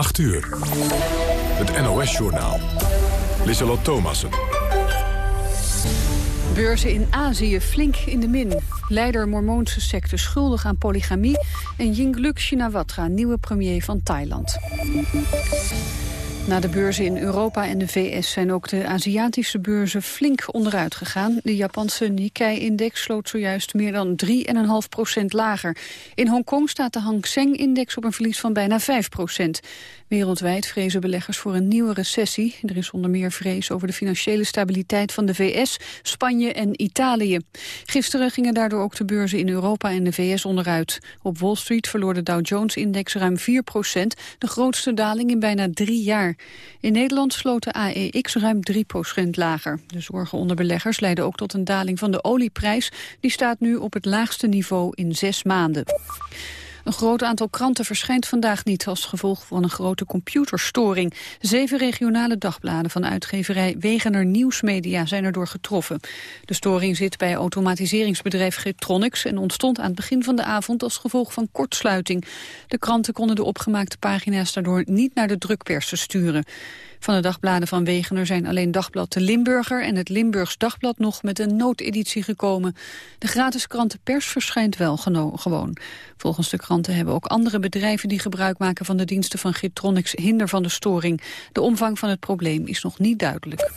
8 uur. Het NOS-journaal. Lissalot Thomassen. Beurzen in Azië flink in de min. Leider Mormoonse secte schuldig aan polygamie... en Yingluck Shinawatra, nieuwe premier van Thailand. Na de beurzen in Europa en de VS zijn ook de Aziatische beurzen flink onderuit gegaan. De Japanse Nikkei-index sloot zojuist meer dan 3,5 procent lager. In Hongkong staat de Hang Seng-index op een verlies van bijna 5 procent. Wereldwijd vrezen beleggers voor een nieuwe recessie. Er is onder meer vrees over de financiële stabiliteit van de VS, Spanje en Italië. Gisteren gingen daardoor ook de beurzen in Europa en de VS onderuit. Op Wall Street verloor de Dow Jones-index ruim 4 procent, de grootste daling in bijna drie jaar. In Nederland sloot de AEX ruim 3 procent lager. De zorgen onder beleggers leiden ook tot een daling van de olieprijs. Die staat nu op het laagste niveau in zes maanden. Een groot aantal kranten verschijnt vandaag niet als gevolg van een grote computerstoring. Zeven regionale dagbladen van uitgeverij Wegener Nieuwsmedia zijn erdoor getroffen. De storing zit bij automatiseringsbedrijf Getronics en ontstond aan het begin van de avond als gevolg van kortsluiting. De kranten konden de opgemaakte pagina's daardoor niet naar de drukpersen sturen. Van de dagbladen van Wegener zijn alleen Dagblad de Limburger en het Limburgs Dagblad nog met een noodeditie gekomen. De gratis krant Pers verschijnt wel gewoon. Volgens de kranten hebben ook andere bedrijven die gebruik maken van de diensten van Gitronics hinder van de storing. De omvang van het probleem is nog niet duidelijk.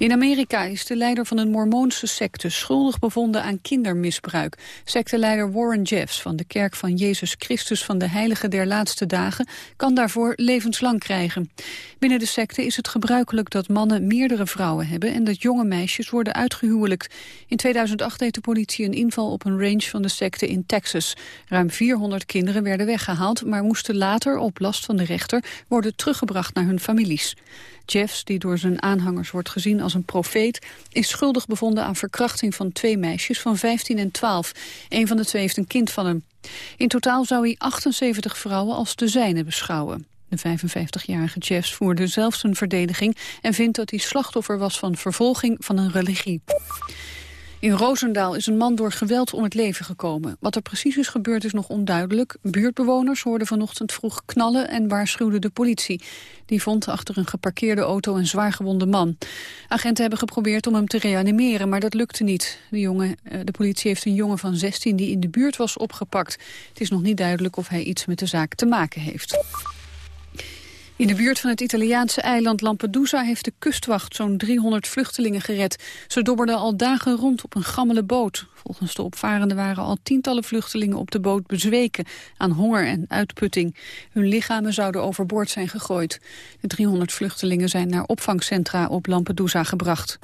In Amerika is de leider van een mormoonse secte schuldig bevonden aan kindermisbruik. Secteleider Warren Jeffs van de Kerk van Jezus Christus van de Heilige der Laatste Dagen kan daarvoor levenslang krijgen. Binnen de secte is het gebruikelijk dat mannen meerdere vrouwen hebben en dat jonge meisjes worden uitgehuwelijkt. In 2008 deed de politie een inval op een range van de secte in Texas. Ruim 400 kinderen werden weggehaald, maar moesten later op last van de rechter worden teruggebracht naar hun families. Jeffs, die door zijn aanhangers wordt gezien als een profeet... is schuldig bevonden aan verkrachting van twee meisjes van 15 en 12. Een van de twee heeft een kind van hem. In totaal zou hij 78 vrouwen als de zijne beschouwen. De 55-jarige Jeffs voerde zelf zijn verdediging... en vindt dat hij slachtoffer was van vervolging van een religie. In Roosendaal is een man door geweld om het leven gekomen. Wat er precies is gebeurd is nog onduidelijk. Buurtbewoners hoorden vanochtend vroeg knallen en waarschuwden de politie. Die vond achter een geparkeerde auto een zwaargewonde man. Agenten hebben geprobeerd om hem te reanimeren, maar dat lukte niet. De, jongen, eh, de politie heeft een jongen van 16 die in de buurt was opgepakt. Het is nog niet duidelijk of hij iets met de zaak te maken heeft. In de buurt van het Italiaanse eiland Lampedusa heeft de kustwacht zo'n 300 vluchtelingen gered. Ze dobberden al dagen rond op een gammele boot. Volgens de opvarenden waren al tientallen vluchtelingen op de boot bezweken aan honger en uitputting. Hun lichamen zouden overboord zijn gegooid. De 300 vluchtelingen zijn naar opvangcentra op Lampedusa gebracht.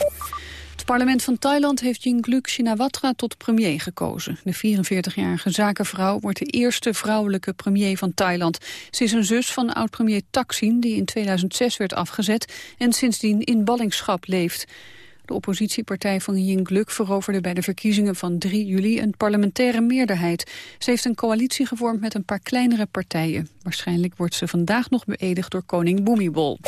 Parlement van Thailand heeft Yingluck Shinawatra tot premier gekozen. De 44-jarige zakenvrouw wordt de eerste vrouwelijke premier van Thailand. Ze is een zus van oud-premier Thaksin, die in 2006 werd afgezet... en sindsdien in ballingschap leeft. De oppositiepartij van Yingluck veroverde bij de verkiezingen van 3 juli een parlementaire meerderheid. Ze heeft een coalitie gevormd met een paar kleinere partijen. Waarschijnlijk wordt ze vandaag nog beëdigd door koning Bhumibol.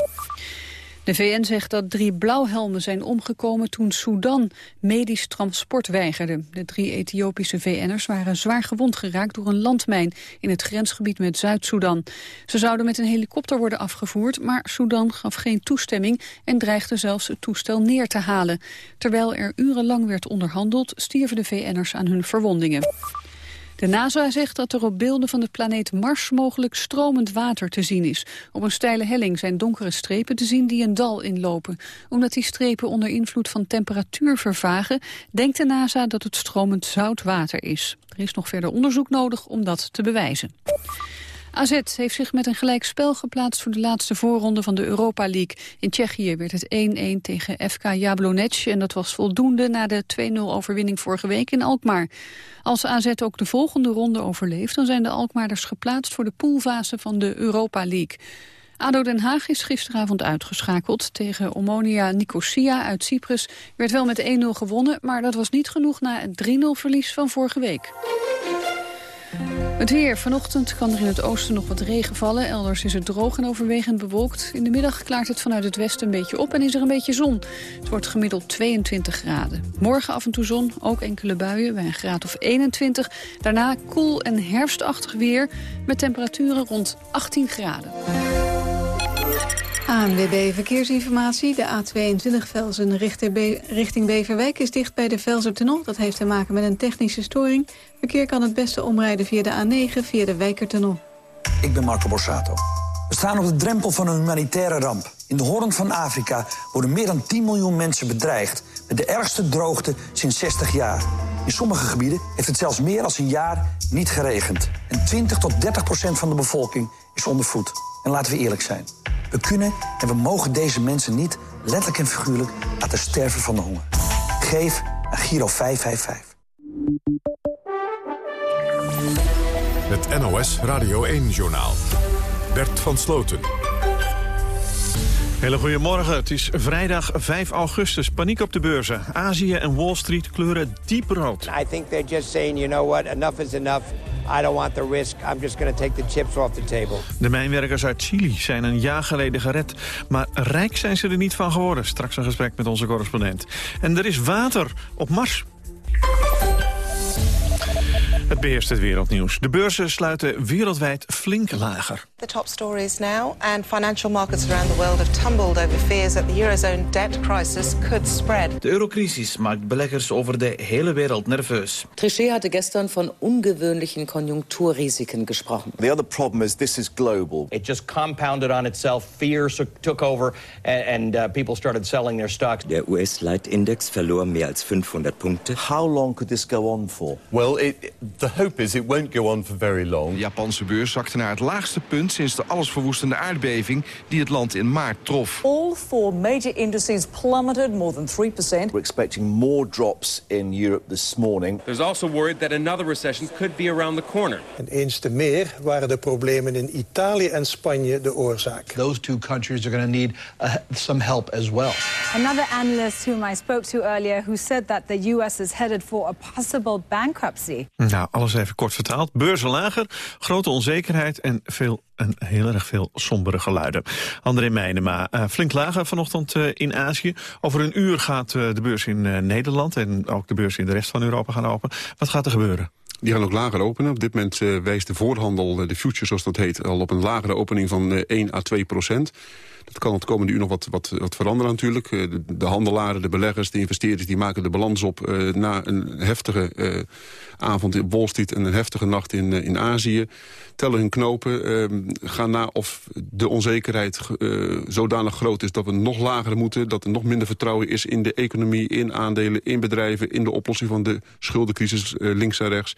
De VN zegt dat drie blauwhelmen zijn omgekomen toen Sudan medisch transport weigerde. De drie Ethiopische VN'ers waren zwaar gewond geraakt door een landmijn in het grensgebied met Zuid-Soedan. Ze zouden met een helikopter worden afgevoerd, maar Sudan gaf geen toestemming en dreigde zelfs het toestel neer te halen. Terwijl er urenlang werd onderhandeld, stierven de VN'ers aan hun verwondingen. De NASA zegt dat er op beelden van de planeet Mars mogelijk stromend water te zien is. Op een steile helling zijn donkere strepen te zien die een dal inlopen. Omdat die strepen onder invloed van temperatuur vervagen, denkt de NASA dat het stromend zout water is. Er is nog verder onderzoek nodig om dat te bewijzen. AZ heeft zich met een gelijk spel geplaatst voor de laatste voorronde van de Europa League. In Tsjechië werd het 1-1 tegen FK Jablonec en dat was voldoende na de 2-0 overwinning vorige week in Alkmaar. Als AZ ook de volgende ronde overleeft, dan zijn de Alkmaarders geplaatst voor de poolfase van de Europa League. ADO Den Haag is gisteravond uitgeschakeld. Tegen Omonia Nicosia uit Cyprus werd wel met 1-0 gewonnen... maar dat was niet genoeg na het 3-0 verlies van vorige week. Het weer. Vanochtend kan er in het oosten nog wat regen vallen. Elders is het droog en overwegend bewolkt. In de middag klaart het vanuit het westen een beetje op en is er een beetje zon. Het wordt gemiddeld 22 graden. Morgen af en toe zon, ook enkele buien bij een graad of 21. Daarna koel en herfstachtig weer met temperaturen rond 18 graden. ANWB Verkeersinformatie. De A22 Velsen richting Beverwijk is dicht bij de Velsertunnel. Dat heeft te maken met een technische storing. Verkeer kan het beste omrijden via de A9 via de Wijkertunnel. Ik ben Marco Borsato. We staan op de drempel van een humanitaire ramp. In de Hoorn van Afrika worden meer dan 10 miljoen mensen bedreigd... met de ergste droogte sinds 60 jaar. In sommige gebieden heeft het zelfs meer dan een jaar niet geregend. En 20 tot 30 procent van de bevolking is onder voet. En laten we eerlijk zijn. We kunnen en we mogen deze mensen niet, letterlijk en figuurlijk, laten sterven van de honger. Geef naar Giro 555. Het NOS Radio 1-journaal. Bert van Sloten. Hele goedemorgen. Het is vrijdag 5 augustus. Paniek op de beurzen. Azië en Wall Street kleuren diep rood. I think they're just saying, you know what, enough is enough. I don't want the risk. I'm just going to take the chips off the table. De mijnwerkers uit Chili zijn een jaar geleden gered. Maar rijk zijn ze er niet van geworden. Straks een gesprek met onze correspondent. En er is water op Mars. Het beheerst het wereldnieuws. De beurzen sluiten wereldwijd flink lager. The top stories now and financial markets around the world have tumbled over fears that the eurozone debt crisis could spread. De eurocrisis maakt beleggers over de hele wereld nerveus. Trichet hatte gestern von ungewöhnlichen Konjunkturrisiken gesprochen. The other problem is this is global. It just compounded on itself. Fears took over and, and uh, people started selling their stocks. Der US-Leitindex verloor meer als 500 Punkte. How long could this go on for? Well, it, the hope is it won't go on for very long. De Japanse beurs zakte naar het laagste punt sinds de allesverwoestende aardbeving die het land in maart trof. All four major indices plummeted more than 3%. We're expecting more drops in Europe this morning. There's also worried that another recession could be around the corner. En eens te meer waren de problemen in Italië en Spanje de oorzaak. Those two countries are going to need uh, some help as well. Another analyst whom I spoke to earlier who said that the US is headed for a possible bankruptcy. Nou, alles even kort vertaald. Beurzen lager, grote onzekerheid en veel, en heel erg veel sombere geluiden. André Meijnema, uh, flink lager vanochtend uh, in Azië. Over een uur gaat uh, de beurs in Nederland en ook de beurs in de rest van Europa gaan open. Wat gaat er gebeuren? Die gaan ook lager openen. Op dit moment wijst de voorhandel, de future zoals dat heet... al op een lagere opening van uh, 1 à 2 procent. Dat kan het komende uur nog wat, wat, wat veranderen natuurlijk. De, de, handelaren, de beleggers, de investeerders... die maken de balans op uh, na een heftige uh, avond in Wall Street... en een heftige nacht in, in Azië. Tellen hun knopen, gaan na of de onzekerheid zodanig groot is... dat we nog lager moeten, dat er nog minder vertrouwen is... in de economie, in aandelen, in bedrijven... in de oplossing van de schuldencrisis links en rechts...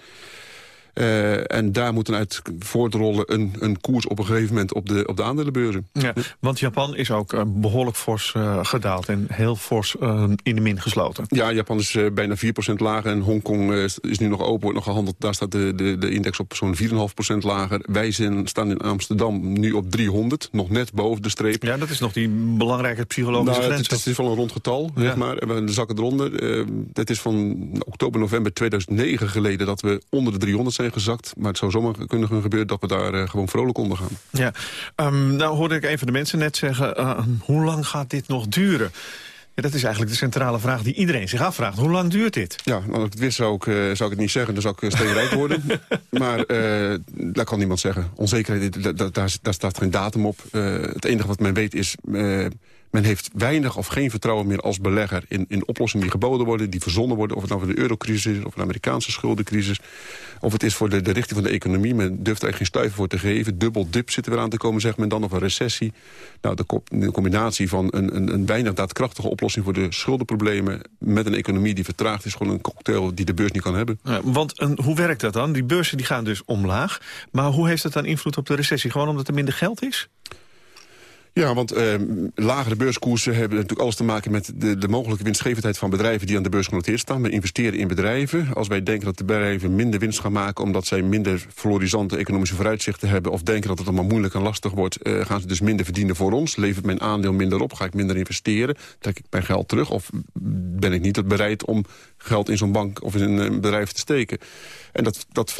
Uh, en daar moet dan uit voortrollen een, een koers op een gegeven moment op de, op de aandelenbeurzen. Ja, want Japan is ook uh, behoorlijk fors uh, gedaald en heel fors in de min gesloten. Ja, Japan is bijna 4% lager en Hongkong is nu nog open, wordt nog gehandeld. Daar staat de, de, de index op zo'n 4,5% lager. Wij zijn, staan in Amsterdam nu op 300, nog net boven de streep. Ja, dat is nog die belangrijke psychologische nou, grens. Het, het, is wel een rond getal, ja. zeg maar. We zakken eronder. het is van oktober, november 2009 geleden dat we onder de 300 zijn gezakt. Maar het zou zomaar kunnen gebeuren dat we daar uh, gewoon vrolijk onder gaan. Ja, um, nou hoorde ik een van de mensen net zeggen... Uh, hoe lang gaat dit nog duren? Ja, dat is eigenlijk de centrale vraag die iedereen zich afvraagt. Hoe lang duurt dit? Ja, als ik het wist zou ik, uh, zou ik het niet zeggen. Dan zou ik steenrijk worden. maar uh, dat kan niemand zeggen. Onzekerheid, daar, daar, daar staat geen datum op. Uh, het enige wat men weet is... Men heeft weinig of geen vertrouwen meer als belegger in, in oplossingen die geboden worden, die verzonnen worden. Of het nou voor de eurocrisis is, of de Amerikaanse schuldencrisis. Of het is voor de, richting van de economie. Men durft er geen stuiver voor te geven. Dubbel dip zit er weer aan te komen, zegt men dan, of een recessie. Nou, de, de combinatie van een, een, een weinig daadkrachtige oplossing voor de schuldenproblemen met een economie die vertraagd is, gewoon een cocktail die de beurs niet kan hebben. Want en, hoe werkt dat dan? Die beurzen die gaan dus omlaag. Maar hoe heeft dat dan invloed op de recessie? Gewoon omdat er minder geld is? Ja, want uh, lagere beurskoersen hebben natuurlijk alles te maken met de, de mogelijke winstgevendheid van bedrijven die aan de beurs genoteerd staan. We investeren in bedrijven. Als wij denken dat de bedrijven minder winst gaan maken omdat zij minder florisante economische vooruitzichten hebben of denken dat het allemaal moeilijk en lastig wordt, uh, gaan ze dus minder verdienen voor ons. Levert mijn aandeel minder op, ga ik minder investeren, trek ik mijn geld terug of ben ik niet bereid om geld in zo'n bank of in een bedrijf te steken. En dat, dat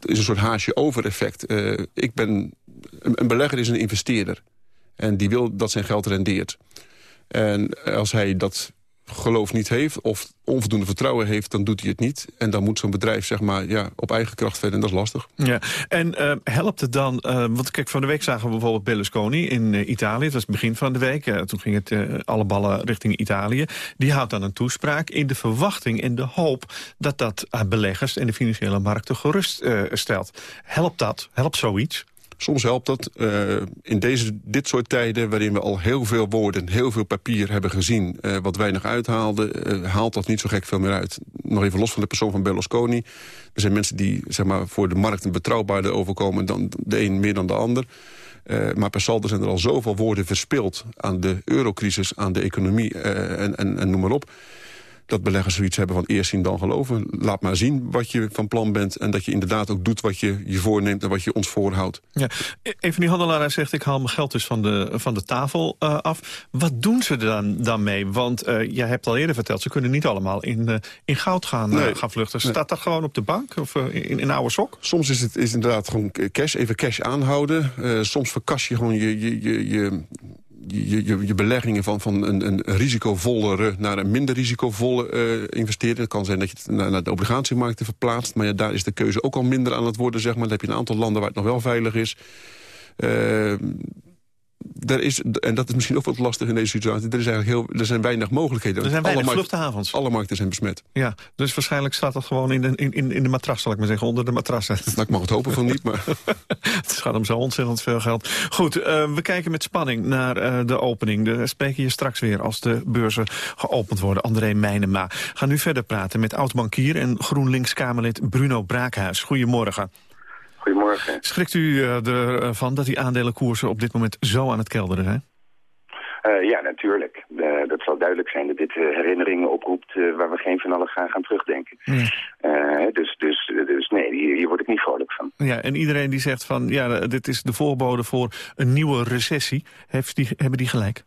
is een soort haasje over effect. Uh, ik ben, een, een belegger is een investeerder. En die wil dat zijn geld rendeert. En als hij dat geloof niet heeft of onvoldoende vertrouwen heeft, dan doet hij het niet. En dan moet zo'n bedrijf zeg maar, ja, op eigen kracht verder en dat is lastig. Ja. En uh, helpt het dan, uh, want kijk, van de week zagen we bijvoorbeeld Berlusconi in uh, Italië. Het was het begin van de week, toen ging het alle ballen richting Italië. Die houdt dan een toespraak in de verwachting en de hoop dat dat beleggers en de financiële markten gerust stelt. Helpt dat? Helpt zoiets? Soms helpt dat. Uh, in deze, dit soort tijden waarin we al heel veel woorden, heel veel papier hebben gezien... Uh, wat weinig uithaalde, uh, haalt dat niet zo gek veel meer uit. Nog even los van de persoon van Berlusconi. Er zijn mensen die zeg maar, voor de markt een betrouwbaarder overkomen... dan de een meer dan de ander. maar per saldo zijn er al zoveel woorden verspild aan de eurocrisis, aan de economie en, en noem maar op dat beleggers zoiets hebben van eerst zien dan geloven. Laat maar zien wat je van plan bent... en dat je inderdaad ook doet wat je je voorneemt en wat je ons voorhoudt. Ja. Een van die handelaren zegt, ik haal mijn geld dus van de, van de tafel uh, af. Wat doen ze dan, dan mee? Want uh, jij hebt al eerder verteld, ze kunnen niet allemaal in, uh, in goud gaan, nee. gaan vluchten. Staat nee. dat gewoon op de bank of in, in oude sok? Soms is het is inderdaad gewoon cash, even cash aanhouden. soms verkas je gewoon je, je, je, je je, je, je, beleggingen van, van een, een risicovollere naar een minder risicovolle uh, investering. Het kan zijn dat je het naar, naar de obligatiemarkten verplaatst. Maar ja, daar is de keuze ook al minder aan het worden. Zeg maar. Dan heb je een aantal landen waar het nog wel veilig is. Uh, er is, en dat is misschien ook wat lastig in deze situatie... er, is eigenlijk heel, er zijn weinig mogelijkheden. Er zijn weinig alle vluchthavens. Alle markten zijn besmet. Ja, dus waarschijnlijk staat dat gewoon in de, in, in de matras, zal ik maar zeggen, onder de matras. Nou, ik mag het hopen van niet, maar... het gaat om zo ontzettend veel geld. Goed, uh, we kijken met spanning naar uh, de opening. We spreken je straks weer als de beurzen geopend worden. André Meijnema. Ga nu verder praten met oud-bankier en GroenLinks-Kamerlid Bruno Braakhuis. Goedemorgen. Goedemorgen. Schrikt u uh, ervan dat die aandelenkoersen op dit moment zo aan het kelderen zijn? Uh, ja, natuurlijk. Uh, dat zal duidelijk zijn dat dit herinneringen oproept waar we geen van allen gaan, gaan terugdenken. Dus, dus, dus nee, hier, hier, word ik niet vrolijk van. Ja, en iedereen die zegt van ja, dit is de voorbode voor een nieuwe recessie, heeft die, hebben die gelijk?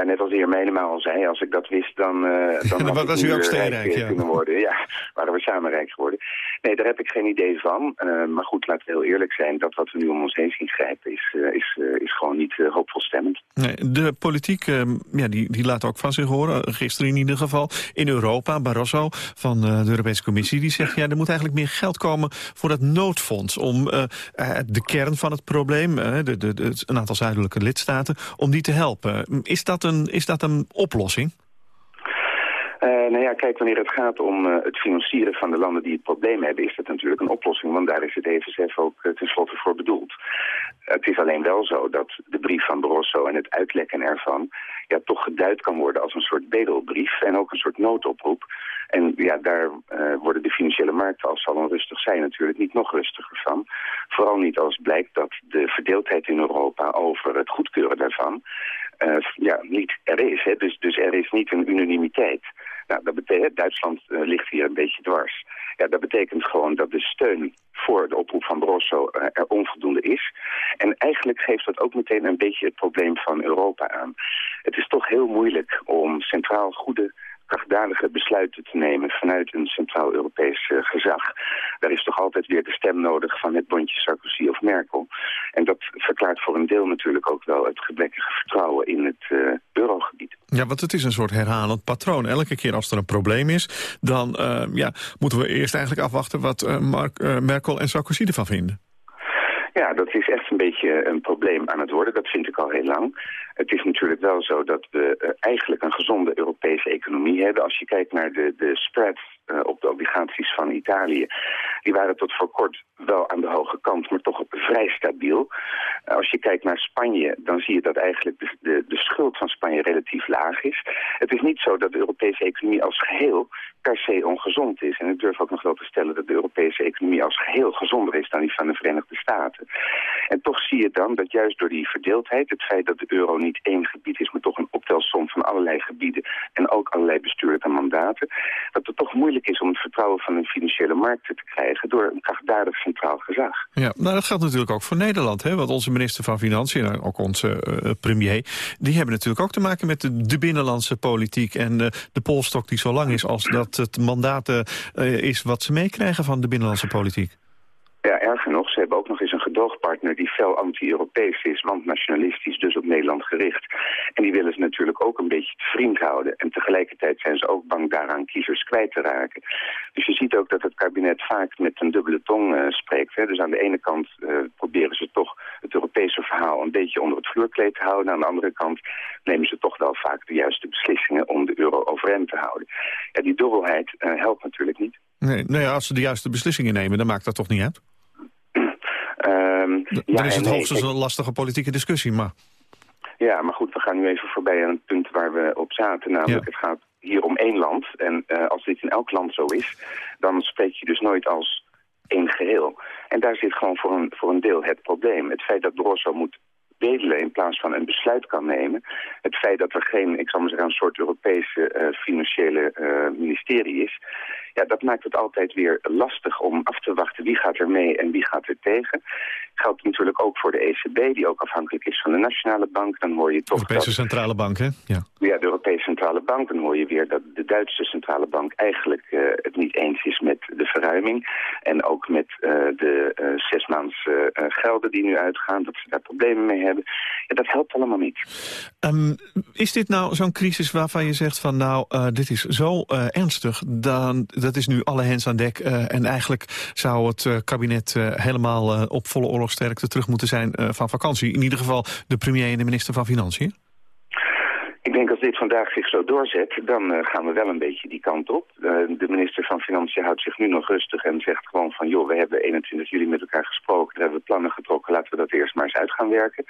Ja, net als de heer Menema al zei, als ik dat wist, dan, uh, dan, dan was u ook steenrijk ja. kunnen worden. Ja, waren we samen rijk geworden. Nee, daar heb ik geen idee van. Uh, maar goed, laten we heel eerlijk zijn. Dat wat we nu om ons heen zien grijpen is, uh, is, is gewoon niet hoopvol stemmend. Nee, de politiek ja, die, die laat ook van zich horen. Gisteren in ieder geval. In Europa, Barroso van de Europese Commissie, die zegt... ja, er moet eigenlijk meer geld komen voor dat noodfonds... om de kern van het probleem, de, de, de, een aantal zuidelijke lidstaten... om die te helpen. Is dat een, is dat een oplossing? Uh, nou ja, kijk, wanneer het gaat om uh, het financieren van de landen die het probleem hebben, is dat natuurlijk een oplossing, want daar is het EFSF ook uh, tenslotte voor bedoeld. Het is alleen wel zo dat de brief van Barroso en het uitlekken ervan ja, toch geduid kan worden als een soort bedelbrief en ook een soort noodoproep. En ja, daar worden de financiële markten, als ze al onrustig zijn, natuurlijk niet nog rustiger van. Vooral niet als blijkt dat de verdeeldheid in Europa over het goedkeuren daarvan ja, niet er is. Hè. Dus, dus er is niet een unanimiteit. Nou, dat betekent, Duitsland uh, ligt hier een beetje dwars. Ja, dat betekent gewoon dat de steun voor de oproep van Barroso uh, er onvoldoende is. En eigenlijk geeft dat ook meteen een beetje het probleem van Europa aan. Het is toch heel moeilijk om centraal goede krachtdadige besluiten te nemen vanuit een Centraal-Europees uh, gezag. Daar is toch altijd weer de stem nodig van het bondje Sarkozy of Merkel. En dat verklaart voor een deel natuurlijk ook wel het gebrekkige vertrouwen in het uh, eurogebied. Ja, want het is een soort herhalend patroon. Elke keer als er een probleem is, dan uh, ja, moeten we eerst eigenlijk afwachten wat Mark, Merkel en Sarkozy ervan vinden. Ja, dat is echt een beetje een probleem aan het worden. Dat vind ik al heel lang. Het is natuurlijk wel zo dat we uh, eigenlijk een gezonde Europese economie hebben. Als je kijkt naar de, de spreads uh, op de obligaties van Italië. Die waren tot voor kort wel aan de hoge kant, maar toch vrij stabiel. Uh, als je kijkt naar Spanje, dan zie je dat eigenlijk de, de, de schuld van Spanje relatief laag is. Het is niet zo dat de Europese economie als geheel per se ongezond is. En ik durf ook nog wel te stellen dat de Europese economie als geheel gezonder is dan die van de Verenigde Staten. En toch zie je dan dat juist door die verdeeldheid, het feit dat de euro niet één gebied is, maar toch een optelsom van allerlei gebieden en ook allerlei bestuurlijke mandaten, dat het toch moeilijk is om het vertrouwen van de financiële markten te krijgen door een krachtdadig centraal gezag. Ja, nou dat geldt natuurlijk ook voor Nederland, hè? want onze minister van Financiën en ook onze uh, premier, die hebben natuurlijk ook te maken met de, de binnenlandse politiek en uh, de polstok die zo lang is als dat het mandaat uh, is wat ze meekrijgen van de binnenlandse politiek. Ja, erger nog, ze hebben ook nog eens een die fel anti-Europees is, want nationalistisch, dus op Nederland gericht. En die willen ze natuurlijk ook een beetje vriend houden. En tegelijkertijd zijn ze ook bang daaraan kiezers kwijt te raken. Dus je ziet ook dat het kabinet vaak met een dubbele tong uh, spreekt. Hè. Dus aan de ene kant uh, proberen ze toch het Europese verhaal een beetje onder het vloerkleed te houden. Aan de andere kant nemen ze toch wel vaak de juiste beslissingen om de euro overeind te houden. Ja, die dubbelheid uh, helpt natuurlijk niet. Nee, nee, als ze de juiste beslissingen nemen, dan maakt dat toch niet uit? Um, dan ja, is het nee, hoogstens een lastige politieke discussie, maar... Ja, maar goed, we gaan nu even voorbij aan het punt waar we op zaten. Namelijk, het gaat hier om één land. En eh, als dit in elk land zo is, dan spreek je dus nooit als één geheel. En daar zit gewoon voor een, voor een deel het probleem. Het feit dat Barroso moet bedelen in plaats van een besluit kan nemen. Het feit dat er geen, ik zal maar zeggen, een soort Europese eh, financiële eh, ministerie is. Ja, dat maakt het altijd weer lastig om af te wachten wie gaat er mee en wie gaat er tegen. Geldt natuurlijk ook voor de ECB, die ook afhankelijk is van de Nationale Bank. Dan hoor je toch Europese dat... Centrale Bank, hè? Ja. Ja, de Europese Centrale Bank. Dan hoor je weer dat de Duitse Centrale Bank eigenlijk eh, het niet eens is met de verruiming. En ook met de zesmaans uh, gelden die nu uitgaan, dat ze daar problemen mee hebben. Dat helpt allemaal niet. Um, is dit nou zo'n crisis waarvan je zegt van nou, uh, dit is zo uh, ernstig, dan, dat is nu alle hens aan dek. Uh, en eigenlijk zou het kabinet helemaal op volle oorlogsterkte terug moeten zijn van vakantie. In ieder geval de premier en de minister van Financiën. Ik denk als dit vandaag zich zo doorzet, dan uh, gaan we wel een beetje die kant op. Uh, de minister van Financiën houdt zich nu nog rustig en zegt gewoon van... joh, we hebben 21 juli met elkaar gesproken, daar hebben we plannen getrokken... laten we dat eerst maar eens uit gaan werken.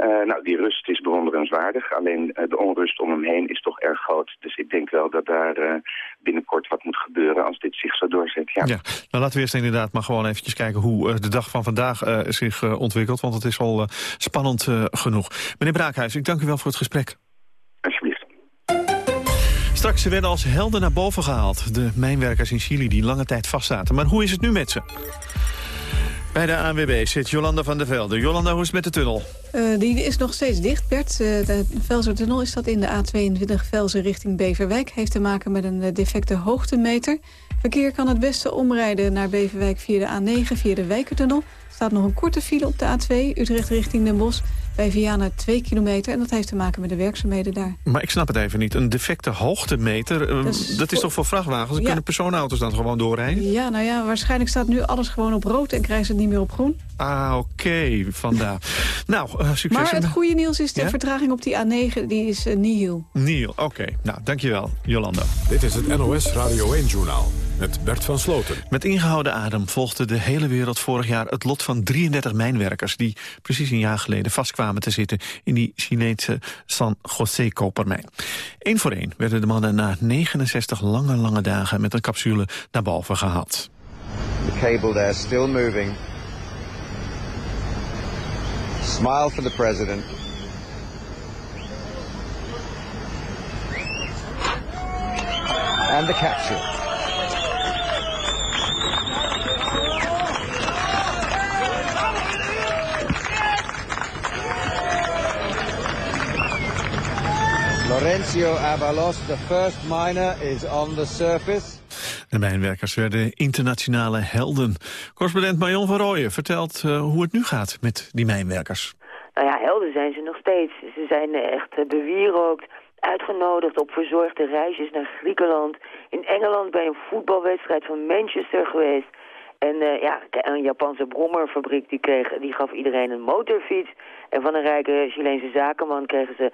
Uh, nou, die rust is bewonderenswaardig. Alleen de onrust om hem heen is toch erg groot. Dus ik denk wel dat daar binnenkort wat moet gebeuren als dit zich zo doorzet. Ja, ja nou laten we eerst inderdaad maar gewoon eventjes kijken... hoe de dag van vandaag zich ontwikkelt, want het is al spannend genoeg. Meneer Braakhuis, ik dank u wel voor het gesprek. Straks ze werden als helden naar boven gehaald. De mijnwerkers in Chili die lange tijd vastzaten. Maar hoe is het nu met ze? Bij de ANWB zit Jolanda van der Velde. Jolanda, hoe is het met de tunnel? Uh, die is nog steeds dicht, Bert. Uh, de Velsertunnel is dat in de A22 Velzen richting Beverwijk. Heeft te maken met een defecte hoogtemeter. Verkeer kan het beste omrijden naar Beverwijk via de A9, via de Wijkertunnel. Er staat nog een korte file op de A2, Utrecht richting Den Bosch. Bij Vianen 2 kilometer en dat heeft te maken met de werkzaamheden daar. Maar ik snap het even niet. Een defecte hoogtemeter, uh, dat is, dat is toch voor vrachtwagens? Dan ja. kunnen personenauto's dan gewoon doorrijden? Ja, nou ja, waarschijnlijk staat nu alles gewoon op rood en krijgen ze het niet meer op groen. Ah, oké, okay, vandaar. nou, uh, succes. Maar het goede nieuws is de ja? vertraging op die A9, die is uh, nihil. Nihil, oké. Okay. Nou, dankjewel, Jolanda. Dit is het NOS Radio 1-journaal met Bert van Sloten. Met ingehouden adem volgde de hele wereld vorig jaar het lot van 33 mijnwerkers... die precies een jaar geleden vastkwamen te zitten in die Chinese San José-kopermijn. Eén voor één werden de mannen na 69 lange, lange dagen met een capsule naar boven gehaald. The cable there still moving. Smile for the president. And the capsule. Lorenzo Avalos, the first miner, is on the surface. De mijnwerkers werden internationale helden. Correspondent Marion van Rooyen vertelt uh, hoe het nu gaat met die mijnwerkers. Nou ja, helden zijn ze nog steeds. Ze zijn echt bewierookt, uitgenodigd op verzorgde reisjes naar Griekenland. In Engeland bij een voetbalwedstrijd van Manchester geweest. En uh, ja, een Japanse brommerfabriek die, kreeg, die gaf iedereen een motorfiets. En van een rijke Chileense zakenman kregen ze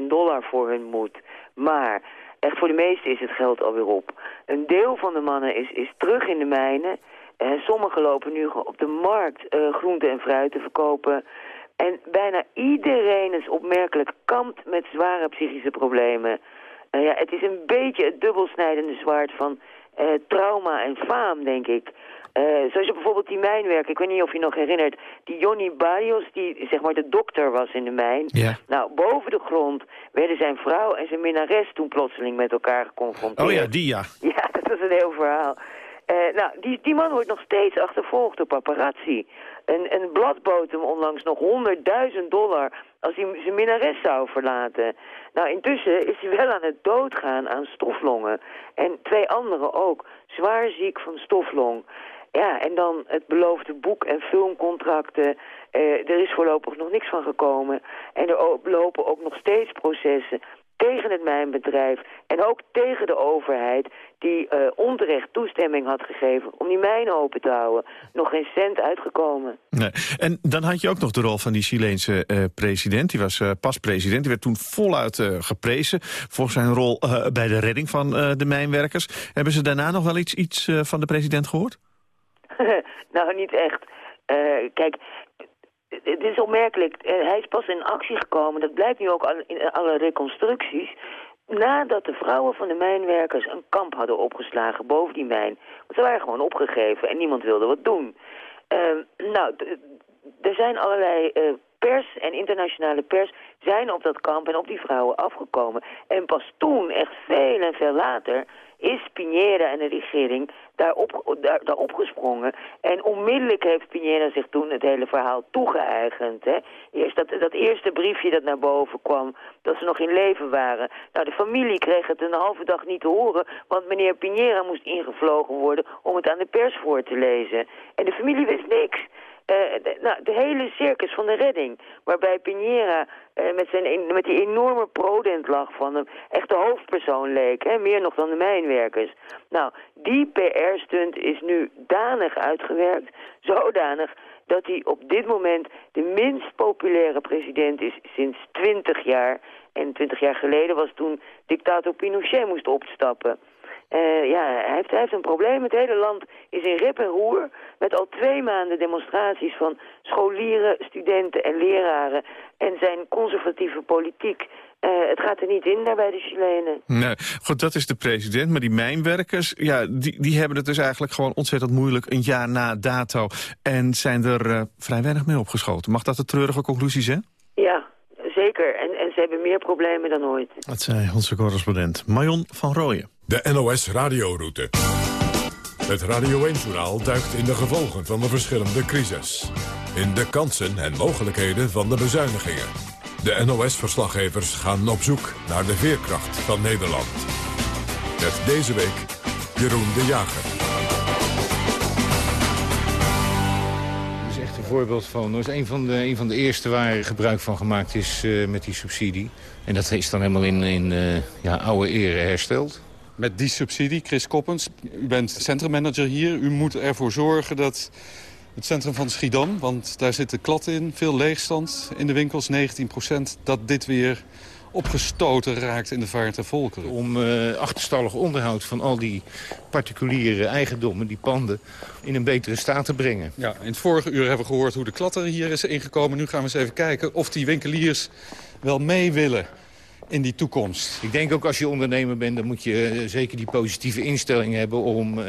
15.000 dollar voor hun moed. Maar echt voor de meesten is het geld alweer op. Een deel van de mannen is, is terug in de mijnen. En sommigen lopen nu op de markt uh, groenten en fruit te verkopen. En bijna iedereen is opmerkelijk kampt met zware psychische problemen. Ja, het is een beetje het dubbelsnijdende zwaard van uh, trauma en faam, denk ik. Uh, zoals je bijvoorbeeld die mijnwerker, ik weet niet of je nog herinnert... die Johnny Barrios, die zeg maar de dokter was in de mijn. Ja. Nou, boven de grond werden zijn vrouw en zijn minnares toen plotseling met elkaar geconfronteerd. Oh ja, die ja. Ja, dat was een heel verhaal. Uh, nou, die, die man wordt nog steeds achtervolgd door paparazzi. Een, een hem onlangs nog 100.000 dollar als hij zijn minnares zou verlaten. Nou, intussen is hij wel aan het doodgaan aan stoflongen. En twee anderen ook, zwaar ziek van stoflong. Ja, en dan het beloofde boek- en filmcontracten. Uh, er is voorlopig nog niks van gekomen. En er lopen ook nog steeds processen tegen het mijnbedrijf en ook tegen de overheid die uh, onterecht toestemming had gegeven om die mijnen open te houden. Nog geen cent uitgekomen. Nee. En dan had je ook nog de rol van die Chileense uh, president. Die was uh, pas president. Die werd toen voluit geprezen voor zijn rol bij de redding van de mijnwerkers. Hebben ze daarna nog wel iets, iets van de president gehoord? nou, niet echt. kijk, het is opmerkelijk. hij is pas in actie gekomen. Dat blijkt nu ook in alle reconstructies. Nadat de vrouwen van de mijnwerkers een kamp hadden opgeslagen boven die mijn. Want ze waren gewoon opgegeven en niemand wilde wat doen. Uh, nou, er zijn allerlei uh, pers en internationale pers zijn op dat kamp en op die vrouwen afgekomen. En pas toen, echt veel en veel later, is Piñera en de regering daarop, daar, daarop gesprongen. En onmiddellijk heeft Piñera zich toen het hele verhaal toegeëigend. Hè. Eerst dat, dat eerste briefje dat naar boven kwam, dat ze nog in leven waren. Nou, de familie kreeg het een halve dag niet te horen, want meneer Piñera moest ingevlogen worden om het aan de pers voor te lezen. En de familie wist niks. Uh, de, nou, de hele circus van de redding, waarbij Piñera uh, met, zijn, met die enorme prodent lag van hem, echt de hoofdpersoon leek, hè, meer nog dan de mijnwerkers. Nou, die PR-stunt is nu danig uitgewerkt, zodanig dat hij op dit moment de minst populaire president is sinds 20 jaar. En 20 jaar geleden was toen dictator Pinochet moest opstappen. Uh, ja, hij heeft, hij heeft een probleem. Het hele land is in rip en roer. Met al twee maanden demonstraties van scholieren, studenten en leraren. En zijn conservatieve politiek. Uh, het gaat er niet in daar bij de Chilenen. Nee, goed, dat is de president. Maar die mijnwerkers, ja, die, die hebben het dus eigenlijk gewoon ontzettend moeilijk een jaar na dato. En zijn er uh, vrij weinig mee opgeschoten. Mag dat de treurige conclusie zijn? Ja, zeker. En, en ze hebben meer problemen dan ooit. Dat zei onze correspondent Marion van Rooyen. De NOS Radioroute. Het Radio 1-journaal duikt in de gevolgen van de verschillende crisis. In de kansen en mogelijkheden van de bezuinigingen. De NOS-verslaggevers gaan op zoek naar de veerkracht van Nederland. Met deze week Jeroen de Jager. Dat is echt een voorbeeld van. Dat is een van de, een van de eerste waar gebruik van gemaakt is uh, met die subsidie. En dat is dan helemaal in, in uh, ja, oude ere hersteld. Met die subsidie, Chris Koppens, u bent centrummanager hier. U moet ervoor zorgen dat het centrum van Schiedam, want daar zit de klad in, veel leegstand in de winkels, 19% dat dit weer opgestoten raakt in de vaart der volkeren. Om uh, achterstallig onderhoud van al die particuliere eigendommen, die panden, in een betere staat te brengen. Ja, in het vorige uur hebben we gehoord hoe de klad er hier is ingekomen. Nu gaan we eens even kijken of die winkeliers wel mee willen in die toekomst. Ik denk ook als je ondernemer bent, dan moet je uh, zeker die positieve instelling hebben om uh,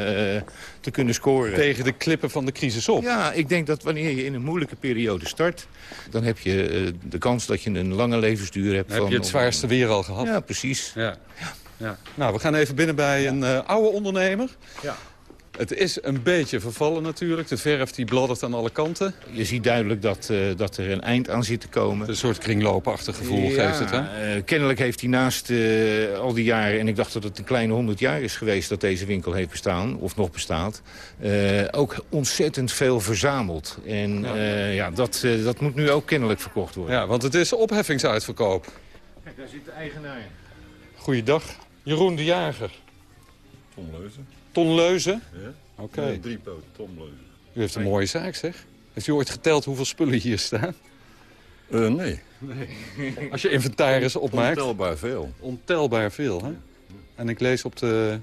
te kunnen scoren. Tegen de klippen van de crisis op? Ja, ik denk dat wanneer je in een moeilijke periode start, dan heb je uh, de kans dat je een lange levensduur hebt. Dan heb je het zwaarste weer al gehad? Ja, precies. Ja. Ja. Nou, we gaan even binnen bij een oude ondernemer. Ja. Het is een beetje vervallen natuurlijk. De verf die bladdert aan alle kanten. Je ziet duidelijk dat, uh, dat er een eind aan zit te komen. Een soort kringloopachtig gevoel ja, geeft het, hè? Uh, kennelijk heeft hij naast uh, al die jaren... en ik dacht dat het een kleine honderd jaar is geweest... dat deze winkel heeft bestaan, of nog bestaat... ook ontzettend veel verzameld. En ja, ja dat, dat moet nu ook kennelijk verkocht worden. Ja, want het is opheffingsuitverkoop. Kijk, daar zit de eigenaar. Goeiedag, Jeroen de Jager. Tom Leuzen. Ton Leuzen? Ja. Oké. Okay. Drie Leuzen. U heeft een mooie zaak, zeg. Heeft u ooit geteld hoeveel spullen hier staan? Uh, nee. nee. Als je inventaris opmaakt... Ontelbaar veel. Ontelbaar veel, hè? En ik lees op de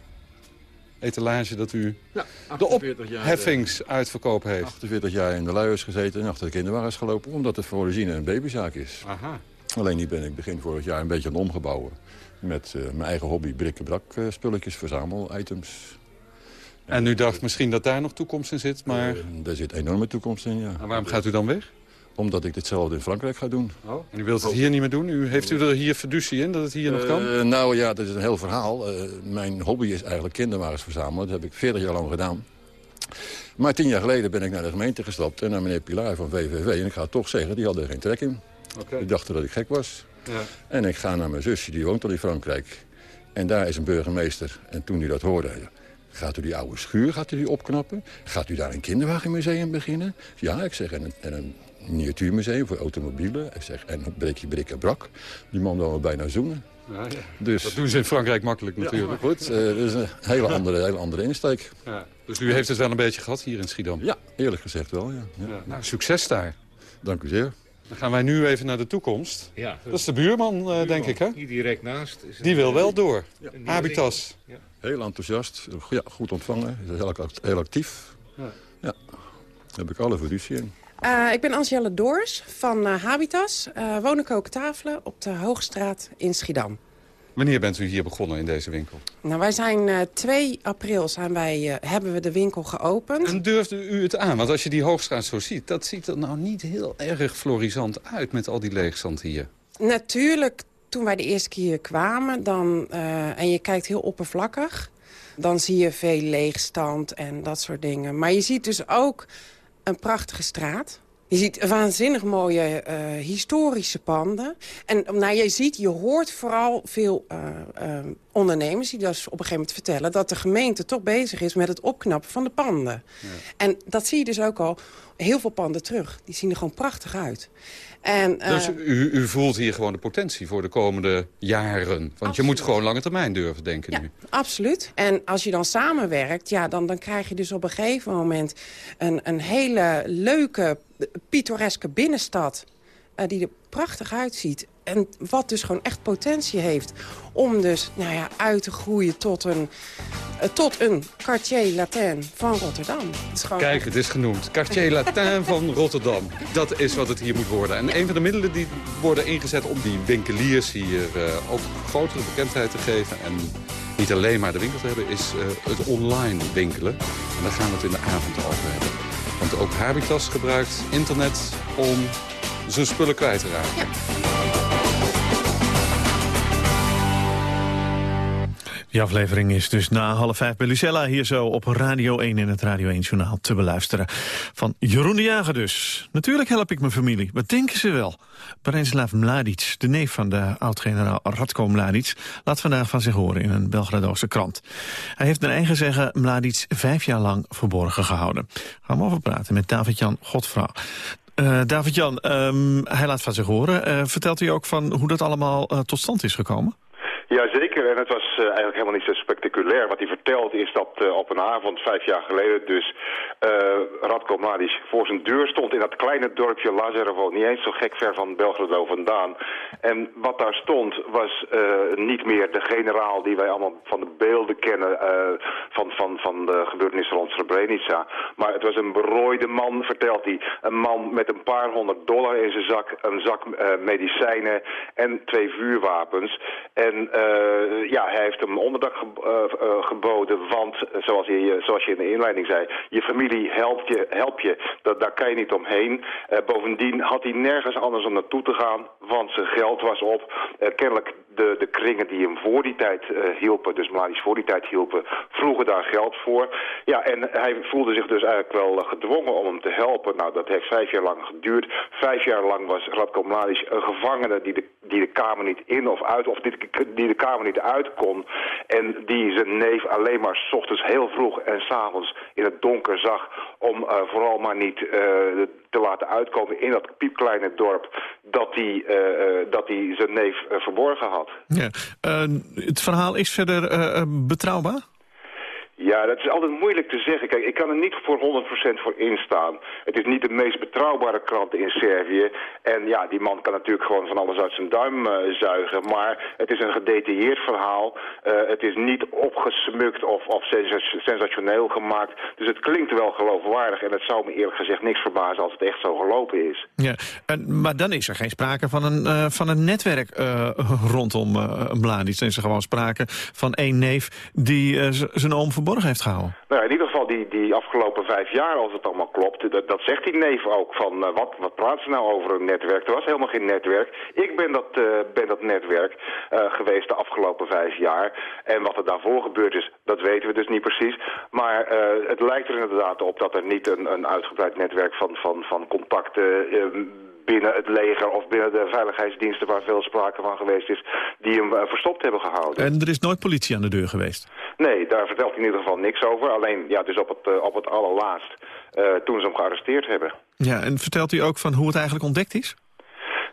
etalage dat u ja, de opheffingsuitverkoop heeft. 48 jaar in de luiers gezeten en achter de kinderwagens gelopen... omdat het voor origine een babyzaak is. Aha. Alleen die ben ik begin vorig jaar een beetje aan het omgebouwen. Met uh, mijn eigen hobby, brikke-brak uh, spulletjes, verzamel-items. En u dacht misschien dat daar nog toekomst in zit, maar... Uh, daar zit enorme toekomst in, ja. En waarom gaat u dan weg? Omdat ik ditzelfde in Frankrijk ga doen. Oh. En u wilt het hier niet meer doen? U, heeft u er hier fiducie in, dat het hier nog kan? nou ja, dat is een heel verhaal. mijn hobby is eigenlijk kinderwagens verzamelen. Dat heb ik 40 jaar lang gedaan. Maar tien jaar geleden ben ik naar de gemeente gestapt... en naar meneer Pilar van VVV. En ik ga toch zeggen, die hadden er geen trek in. Okay. Die dachten dat ik gek was. Ja. En ik ga naar mijn zusje, die woont al in Frankrijk. En daar is een burgemeester. En toen hij dat hoorde, Gaat u die oude schuur gaat u die opknappen? Gaat u daar een kinderwagenmuseum beginnen? Ja, ik zeg, en een, en een miniatuurmuseum voor automobielen. Ik zeg, en een breekje brik brak. Die man wil bijna zoenen. Ja, ja. Dus, Dat doen ze in Frankrijk makkelijk natuurlijk. goed, eh, dat is een hele andere, hele andere insteek. Ja. Dus u heeft het wel een beetje gehad hier in Schiedam? Ja, eerlijk gezegd wel, ja. ja. Ja, nou, succes daar. Dank u zeer. Dan gaan wij nu even naar de toekomst. Ja, Dat is de buurman, eh, denk ik, hè? Hier direct naast. Is Die wil wel door. Habitas. Ja. Heel enthousiast, ja, goed ontvangen, is heel, act- heel actief. Ja. Ja, daar heb ik alle fiducie in. Eh, ik ben Angelle Doors van eh, Habitas. eh wonen koken tafelen op de Hoogstraat in Schiedam. Wanneer bent u hier begonnen in deze winkel? Nou, wij zijn eh 2 april zijn wij, hebben we de winkel geopend. En durfde u het aan? Want als je die Hoogstraat zo ziet... dat ziet er nou niet heel erg florisant uit met al die leegstand hier. Natuurlijk, toen wij de eerste keer hier kwamen dan, eh, en je kijkt heel oppervlakkig... dan zie je veel leegstand en dat soort dingen. Maar je ziet dus ook een prachtige straat. Je ziet waanzinnig mooie eh, historische panden. En nou, je ziet, je hoort vooral veel eh, ondernemers... die dus op een gegeven moment vertellen... dat de gemeente toch bezig is met het opknappen van de panden. En dat zie je dus ook al heel veel panden terug. Die zien er gewoon prachtig uit. En, eh, Dus u, u voelt hier gewoon de potentie voor de komende jaren. Want je moet gewoon lange termijn durven denken nu. Absoluut. En als je dan samenwerkt, ja, dan, dan krijg je dus op een gegeven moment... een, een hele leuke, pittoreske binnenstad... eh, die er prachtig uitziet. En wat dus gewoon echt potentie heeft om dus nou ja, uit te groeien tot een, eh, tot een Cartier Latin van Rotterdam. Het is gewoon Kijk, het is genoemd. Quartier Latin van Rotterdam. Dat is wat het hier moet worden. En een van de middelen die worden ingezet om die winkeliers hier eh, ook grotere bekendheid te geven. En niet alleen maar de winkel te hebben, is eh, het online winkelen. En daar gaan we het in de avond over hebben. Want ook Habitas gebruikt internet om zijn spullen kwijt te raken. Die aflevering is dus na half vijf bij Lucella hier zo op Radio 1 in het Radio 1 Journaal te beluisteren. Van Jeroen de Jager dus. Natuurlijk help ik mijn familie. Wat denken ze wel? Branislav Mladic, de neef van de oud-generaal Radko Mladic, laat vandaag van zich horen in een Belgradoose krant. Hij heeft naar eigen zeggen Mladic vijf jaar lang verborgen gehouden. Gaan we over praten met David-Jan Godfra. Eh, David-Jan, ehm, hij laat van zich horen. Eh, vertelt u ook van hoe dat allemaal eh, tot stand is gekomen? Jazeker, en het was eh, eigenlijk helemaal niet zo spectaculair. Wat hij vertelt is dat eh, op een avond, vijf jaar geleden dus, eh Radko Mladic voor zijn deur stond in dat kleine dorpje Lazarevo, niet eens zo gek ver van Belgrado vandaan. En wat daar stond was niet meer de generaal die wij allemaal van de beelden kennen van, van, van de gebeurtenissen rond Srebrenica. Maar het was een berooide man, vertelt hij. Een man met een paar honderd dollar in zijn zak, een zak medicijnen en twee vuurwapens. En ja, heeft hem onderdak ge- eh, eh, geboden, want eh, zoals je, zoals je in de inleiding zei, je familie helpt je, help je, dat, daar kan je niet omheen. Bovendien had hij nergens anders om naartoe te gaan, want zijn geld was op. Kennelijk de, de kringen die hem voor die tijd hielpen, dus Mladic voor die tijd hielpen, vroegen daar geld voor. Ja, en hij voelde zich dus eigenlijk wel gedwongen om hem te helpen. Nou, dat heeft vijf jaar lang geduurd. Vijf jaar lang was Radko Mladic een gevangene die de, die de Kamer niet in of uit, of die, de Kamer niet uit kon. En die zijn neef alleen maar 's ochtends heel vroeg en s'avonds in het donker zag om eh, vooral maar niet eh, te laten uitkomen in dat piepkleine dorp dat hij, eh, dat zijn neef verborgen had. Ja. Het verhaal is verder betrouwbaar? Ja, dat is altijd moeilijk te zeggen. Kijk, ik kan er niet voor 100% voor instaan. Het is niet de meest betrouwbare krant in Servië. En ja, die man kan natuurlijk gewoon van alles uit zijn duim eh, zuigen. Maar het is een gedetailleerd verhaal. Eh, het is niet opgesmukt of, of sensa- sensationeel gemaakt. Dus het klinkt wel geloofwaardig. En het zou me eerlijk gezegd niks verbazen als het echt zo gelopen is. Ja. En, maar dan is er geen sprake van een, eh, van een netwerk rondom uh, Mladic. Dan is er gewoon sprake van één neef die zijn oom verborgen heeft gehouden. Nou, in ieder geval die, die afgelopen vijf jaar, als het allemaal klopt, dat, dat zegt die neef ook. Van eh, wat, wat praat ze nou over een netwerk? Er was helemaal geen netwerk. Ik ben dat, eh, ben dat netwerk eh, geweest de afgelopen vijf jaar. En wat er daarvoor gebeurd is, dat weten we dus niet precies. Maar het lijkt er inderdaad op dat er niet een, een uitgebreid netwerk van, van, van contacten... eh, binnen het leger of binnen de veiligheidsdiensten waar veel sprake van geweest is, die hem eh, verstopt hebben gehouden. En er is nooit politie aan de deur geweest. Nee, daar vertelt hij in ieder geval niks over. Alleen ja, dus op het, op het allerlaatst toen ze hem gearresteerd hebben. Ja, en vertelt u ook van hoe het eigenlijk ontdekt is?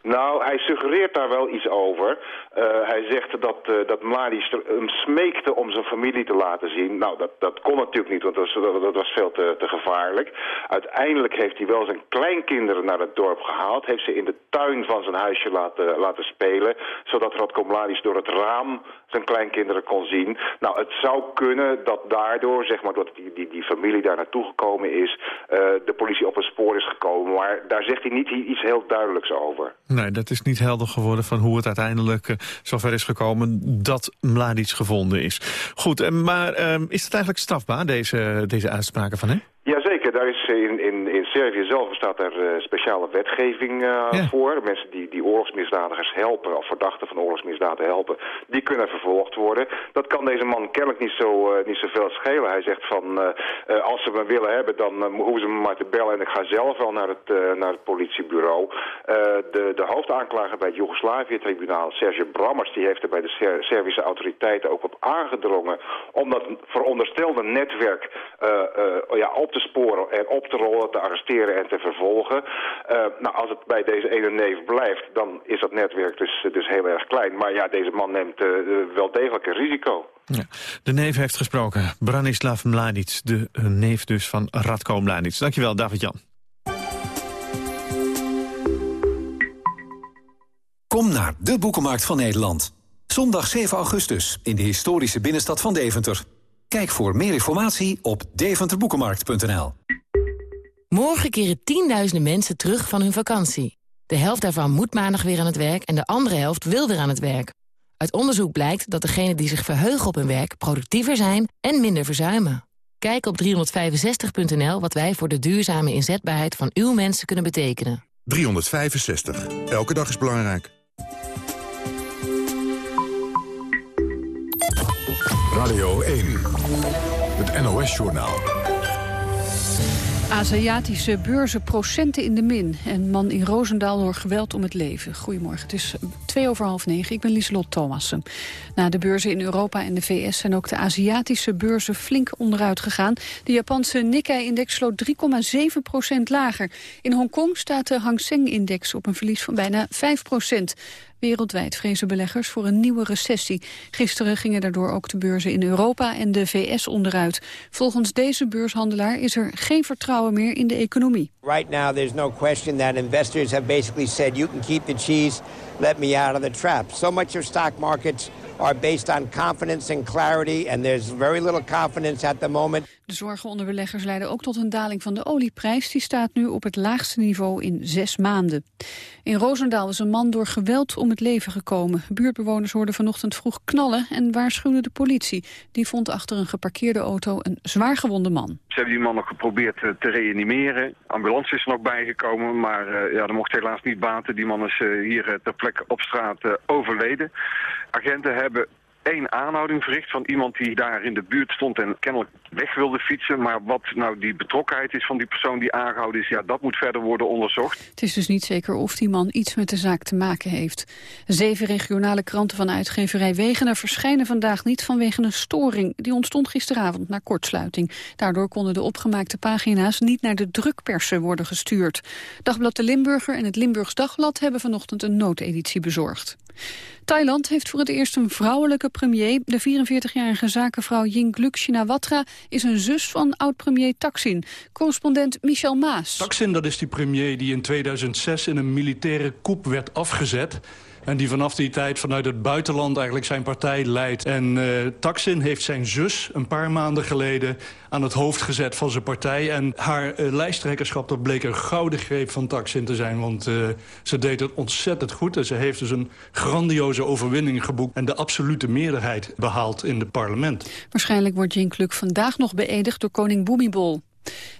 Nou, hij suggereert daar wel iets over. Uh, hij zegt dat, uh, dat Mladic hem smeekte om zijn familie te laten zien. Nou, dat, dat kon natuurlijk niet, want dat was, dat was veel te, te gevaarlijk. Uiteindelijk heeft hij wel zijn kleinkinderen naar het dorp gehaald. Heeft ze in de tuin van zijn huisje laten, laten spelen. Zodat Radko Mladic door het raam zijn kleinkinderen kon zien. Nou, het zou kunnen dat daardoor, zeg maar, dat die, die, die familie daar naartoe gekomen is... Uh, de politie op het spoor is gekomen. Maar daar zegt hij niet iets heel duidelijks over. Nee, dat is niet helder geworden van hoe het uiteindelijk uh, zover is gekomen dat Mladic gevonden is. Goed, maar uh, is het eigenlijk strafbaar, deze, deze uitspraken van hem? Daar is in, in, in Servië zelf bestaat er uh, speciale wetgeving uh, ja. voor. Mensen die, die oorlogsmisdadigers helpen, of verdachten van oorlogsmisdaden helpen, die kunnen vervolgd worden. Dat kan deze man kennelijk niet, zo, uh, niet zoveel schelen. Hij zegt van, als ze me willen hebben, dan hoeven ze me maar te bellen en ik ga zelf wel naar het, naar het politiebureau. de, de hoofdaanklager bij het Joegoslavië-tribunaal, Serge Brammers, die heeft er bij de Ser Servische autoriteiten ook op aangedrongen om dat veronderstelde netwerk ja, op te sporen en op te rollen, te arresteren en te vervolgen. Uh, nou, als het bij deze ene neef blijft, dan is dat netwerk dus, dus heel erg klein. Maar ja, deze man neemt uh, wel degelijk een risico. Ja. De neef heeft gesproken. Branislav Mladic, de neef dus van Radko Mladic. Dankjewel, David-Jan. Kom naar de Boekenmarkt van Nederland. Zondag 7 augustus in de historische binnenstad van Deventer. Kijk voor meer informatie op deventerboekenmarkt.nl. Morgen keren tienduizenden mensen terug van hun vakantie. De helft daarvan moet maandag weer aan het werk en de andere helft wil weer aan het werk. Uit onderzoek blijkt dat degenen die zich verheugen op hun werk productiever zijn en minder verzuimen. Kijk op 365.nl wat wij voor de duurzame inzetbaarheid van uw mensen kunnen betekenen. 365. Elke dag is belangrijk. Radio 1. Het NOS-journaal. Aziatische beurzen procenten in de min. En man in Roosendaal door geweld om het leven. Goedemorgen, het is twee over half negen. Ik ben Lieselot Thomassen. Na de beurzen in Europa en de VS zijn ook de Aziatische beurzen flink onderuit gegaan. De Japanse Nikkei-index sloot 3,7 procent lager. In Hongkong staat de Hang Seng-index op een verlies van bijna 5 procent. Wereldwijd vrezen beleggers voor een nieuwe recessie. Gisteren gingen daardoor ook de beurzen in Europa en de VS onderuit. Volgens deze beurshandelaar is er geen vertrouwen meer in de economie. Right now there's no question that investors have basically said you can keep the cheese, let me out of the trap. So much of stock markets are based on confidence and clarity and there's very little confidence at the moment. De zorgen onder beleggers leiden ook tot een daling van de olieprijs. Die staat nu op het laagste niveau in zes maanden. In Roosendaal is een man door geweld om het leven gekomen. Buurtbewoners hoorden vanochtend vroeg knallen en waarschuwden de politie. Die vond achter een geparkeerde auto een zwaargewonde man. Ze hebben die man nog geprobeerd te reanimeren. Ambulance is er nog bijgekomen, maar uh, ja, dat mocht helaas niet baten. Die man is uh, hier ter plekke op straat overleden. Agenten hebben één aanhouding verricht van iemand die daar in de buurt stond en kennelijk weg wilde fietsen. Maar wat nou die betrokkenheid is van die persoon die aangehouden is, ja, dat moet verder worden onderzocht. Het is dus niet zeker of die man iets met de zaak te maken heeft. Zeven regionale kranten van uitgeverij Wegener verschijnen vandaag niet vanwege een storing. Die ontstond gisteravond na kortsluiting. Daardoor konden de opgemaakte pagina's niet naar de drukpersen worden gestuurd. Dagblad De Limburger en het Limburgs Dagblad hebben vanochtend een noodeditie bezorgd. Thailand heeft voor het eerst een vrouwelijke premier. De 44-jarige zakenvrouw Yingluck Shinawatra is een zus van oud-premier Thaksin. Correspondent Michel Maas. Thaksin, dat is die premier die in 2006 in een militaire coup werd afgezet... En die vanaf die tijd vanuit het buitenland eigenlijk zijn partij leidt. En uh, Taksin heeft zijn zus een paar maanden geleden aan het hoofd gezet van zijn partij. En haar uh, lijsttrekkerschap, dat bleek een gouden greep van Taksin te zijn. Want uh, ze deed het ontzettend goed. En ze heeft dus een grandioze overwinning geboekt... en de absolute meerderheid behaald in het parlement. Waarschijnlijk wordt Jink vandaag nog beëdigd door koning Boemibol.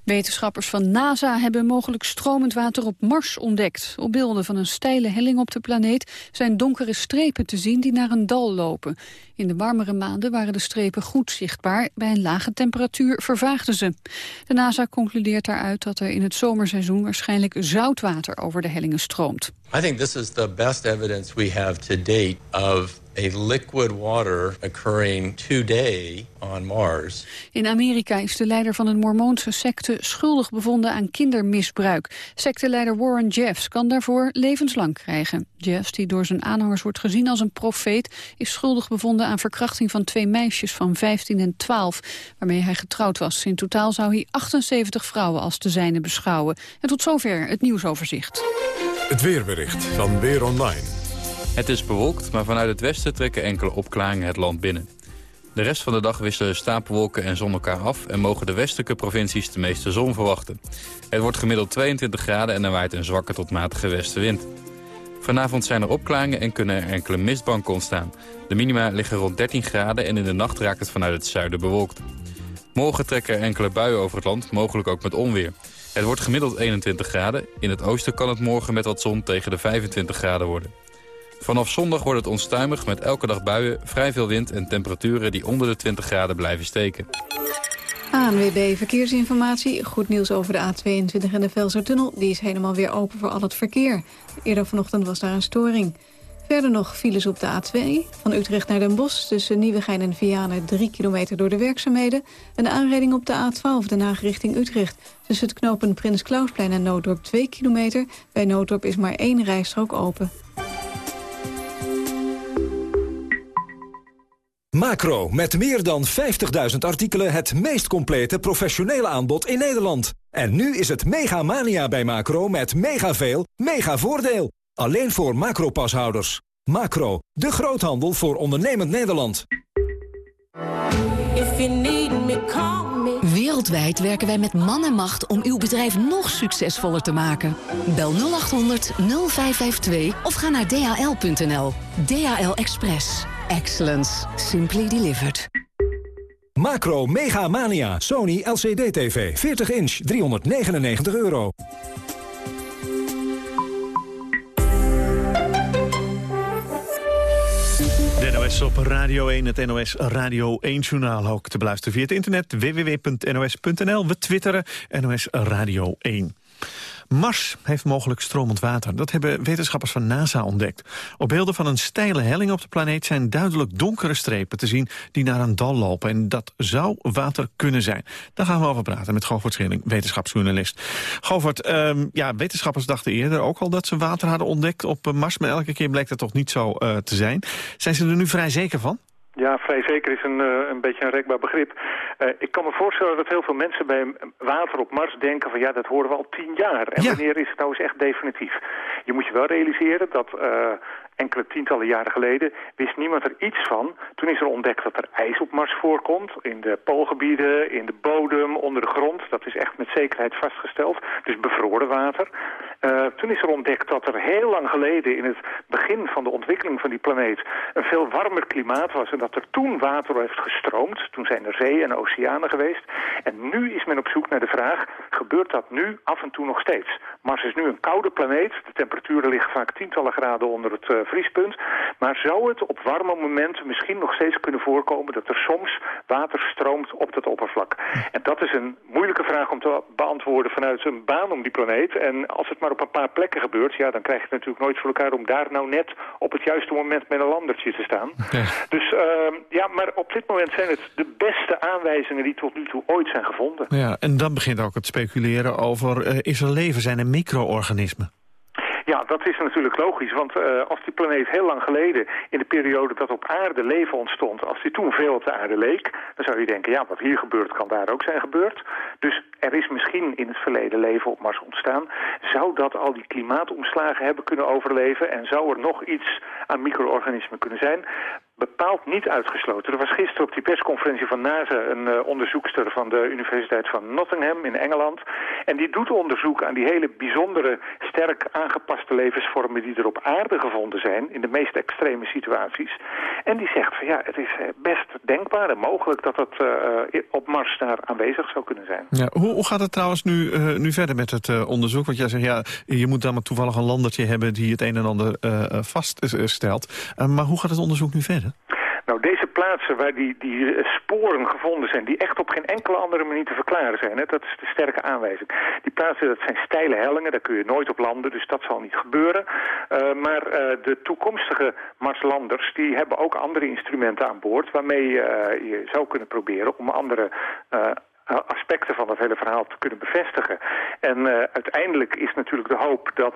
Wetenschappers van NASA hebben mogelijk stromend water op Mars ontdekt. Op beelden van een steile helling op de planeet zijn donkere strepen te zien die naar een dal lopen. In de warmere maanden waren de strepen goed zichtbaar. Bij een lage temperatuur vervaagden ze. De NASA concludeert daaruit dat er in het zomerseizoen waarschijnlijk zoutwater over de hellingen stroomt. I think this is the best evidence we have to date of a liquid water occurring today on Mars. In Amerika is de leider van een mormoonse secte schuldig bevonden aan kindermisbruik. Secteleider Warren Jeffs kan daarvoor levenslang krijgen. Jeffs, die door zijn aanhangers wordt gezien als een profeet, is schuldig bevonden aan verkrachting van twee meisjes van 15 en 12, waarmee hij getrouwd was. In totaal zou hij 78 vrouwen als de zijne beschouwen. En tot zover het nieuwsoverzicht. Het weerbericht van Weer Online. Het is bewolkt, maar vanuit het westen trekken enkele opklaringen het land binnen. De rest van de dag wisselen stapelwolken en zon elkaar af... en mogen de westelijke provincies de meeste zon verwachten. Het wordt gemiddeld 22 graden en er waait een zwakke tot matige westenwind. Vanavond zijn er opklaringen en kunnen er enkele mistbanken ontstaan. De minima liggen rond 13 graden en in de nacht raakt het vanuit het zuiden bewolkt. Morgen trekken er enkele buien over het land, mogelijk ook met onweer. Het wordt gemiddeld 21 graden. In het oosten kan het morgen met wat zon tegen de 25 graden worden. Vanaf zondag wordt het onstuimig met elke dag buien, vrij veel wind en temperaturen die onder de 20 graden blijven steken. ANWB Verkeersinformatie. Goed nieuws over de A22 en de Velsertunnel. Die is helemaal weer open voor al het verkeer. Eerder vanochtend was daar een storing. Verder nog files op de A2. Van Utrecht naar Den Bosch tussen Nieuwegein en Vianen 3 kilometer door de werkzaamheden. Een aanrijding op de A12 Den Haag richting Utrecht. Tussen het knopen Prins Klausplein en Nooddorp 2 kilometer. Bij Nooddorp is maar één rijstrook open. Macro, met meer dan 50.000 artikelen het meest complete professionele aanbod in Nederland. En nu is het mega mania bij Macro met mega veel, mega voordeel. Alleen voor Macro-pashouders. Macro, de groothandel voor ondernemend Nederland. Wereldwijd werken wij met man en macht om uw bedrijf nog succesvoller te maken. Bel 0800 0552 of ga naar dhl.nl. DHL Express. Excellence. Simply delivered. Macro Mega Mania. Sony LCD TV. 40 inch. 399 euro. De NOS op Radio 1, het NOS Radio 1-journaal. Ook te beluisteren via het internet www.nos.nl. We twitteren NOS Radio 1. Mars heeft mogelijk stromend water. Dat hebben wetenschappers van NASA ontdekt. Op beelden van een steile helling op de planeet zijn duidelijk donkere strepen te zien die naar een dal lopen. En dat zou water kunnen zijn. Daar gaan we over praten met Govert Schilling, wetenschapsjournalist. Govert, ehm, ja, wetenschappers dachten eerder ook al dat ze water hadden ontdekt op Mars, maar elke keer bleek dat toch niet zo uh, te zijn. Zijn ze er nu vrij zeker van? Ja, vrij zeker is een, uh, een beetje een rekbaar begrip. Uh, ik kan me voorstellen dat heel veel mensen bij water op Mars denken van ja, dat horen we al tien jaar. En ja. wanneer is het nou eens echt definitief? Je moet je wel realiseren dat uh, enkele tientallen jaren geleden wist niemand er iets van. Toen is er ontdekt dat er ijs op Mars voorkomt. In de poolgebieden, in de bodem, onder de grond. Dat is echt met zekerheid vastgesteld. Dus bevroren water. Uh, toen is er ontdekt dat er heel lang geleden in het begin van de ontwikkeling van die planeet een veel warmer klimaat was en dat er toen water heeft gestroomd. Toen zijn er zeeën en oceanen geweest. En nu is men op zoek naar de vraag, gebeurt dat nu af en toe nog steeds? Mars is nu een koude planeet. De temperaturen liggen vaak tientallen graden onder het uh, vriespunt. Maar zou het op warme momenten misschien nog steeds kunnen voorkomen dat er soms water stroomt op dat oppervlak? En dat is een moeilijke vraag om te beantwoorden vanuit een baan om die planeet. En als het maar op een paar plekken gebeurt, ja, dan krijg je het natuurlijk nooit voor elkaar om daar nou net op het juiste moment met een landertje te staan. Okay. Dus uh, ja, maar op dit moment zijn het de beste aanwijzingen die tot nu toe ooit zijn gevonden. Ja, en dan begint ook het speculeren over, uh, is er leven, zijn er micro-organismen? Ja, dat is natuurlijk logisch, want uh, als die planeet heel lang geleden, in de periode dat op aarde leven ontstond, als die toen veel op de aarde leek, dan zou je denken, ja, wat hier gebeurt kan daar ook zijn gebeurd. Dus er is misschien in het verleden leven op Mars ontstaan. Zou dat al die klimaatomslagen hebben kunnen overleven en zou er nog iets aan micro-organismen kunnen zijn? Bepaald niet uitgesloten. Er was gisteren op die persconferentie van NASA een uh, onderzoekster van de Universiteit van Nottingham in Engeland. En die doet onderzoek aan die hele bijzondere, sterk aangepaste levensvormen die er op aarde gevonden zijn, in de meest extreme situaties. En die zegt van ja, het is best denkbaar en mogelijk dat dat uh, op Mars daar aanwezig zou kunnen zijn. Ja, hoe, hoe gaat het trouwens nu, nu verder met het onderzoek? Want jij zegt ja, je moet dan maar toevallig een landertje hebben die het een en ander vaststelt. maar hoe gaat het onderzoek nu verder? Nou, deze plaatsen waar die, die eh, sporen gevonden zijn... die echt op geen enkele andere manier te verklaren zijn. Hè? Dat is de sterke aanwijzing. Die plaatsen, dat zijn steile hellingen, daar kun je nooit op landen... dus dat zal niet gebeuren. Uh, maar uh, de toekomstige Marslanders... die hebben ook andere instrumenten aan boord... waarmee uh, je zou kunnen proberen om andere aspecten van het hele verhaal te kunnen bevestigen. En uiteindelijk is natuurlijk de hoop dat,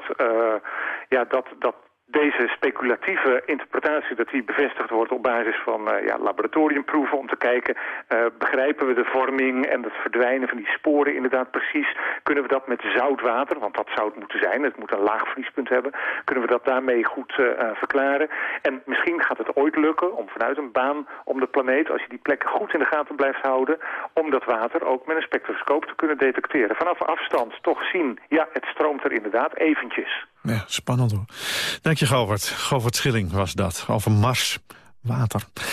ja, dat, dat deze speculatieve interpretatie dat die bevestigd wordt op basis van uh, ja, laboratoriumproeven om te kijken uh, begrijpen we de vorming en het verdwijnen van die sporen inderdaad precies. Kunnen we dat met zout water, want dat zou het moeten zijn, het moet een laag vriespunt hebben, kunnen we dat daarmee goed uh, verklaren. En misschien gaat het ooit lukken om vanuit een baan om de planeet, als je die plekken goed in de gaten blijft houden, om dat water ook met een spectroscoop te kunnen detecteren. Vanaf afstand toch zien, ja het stroomt er inderdaad eventjes. Ja, spannend hoor. Dank je, Govert. Govert Schilling was dat. Over Mars, water. Gaan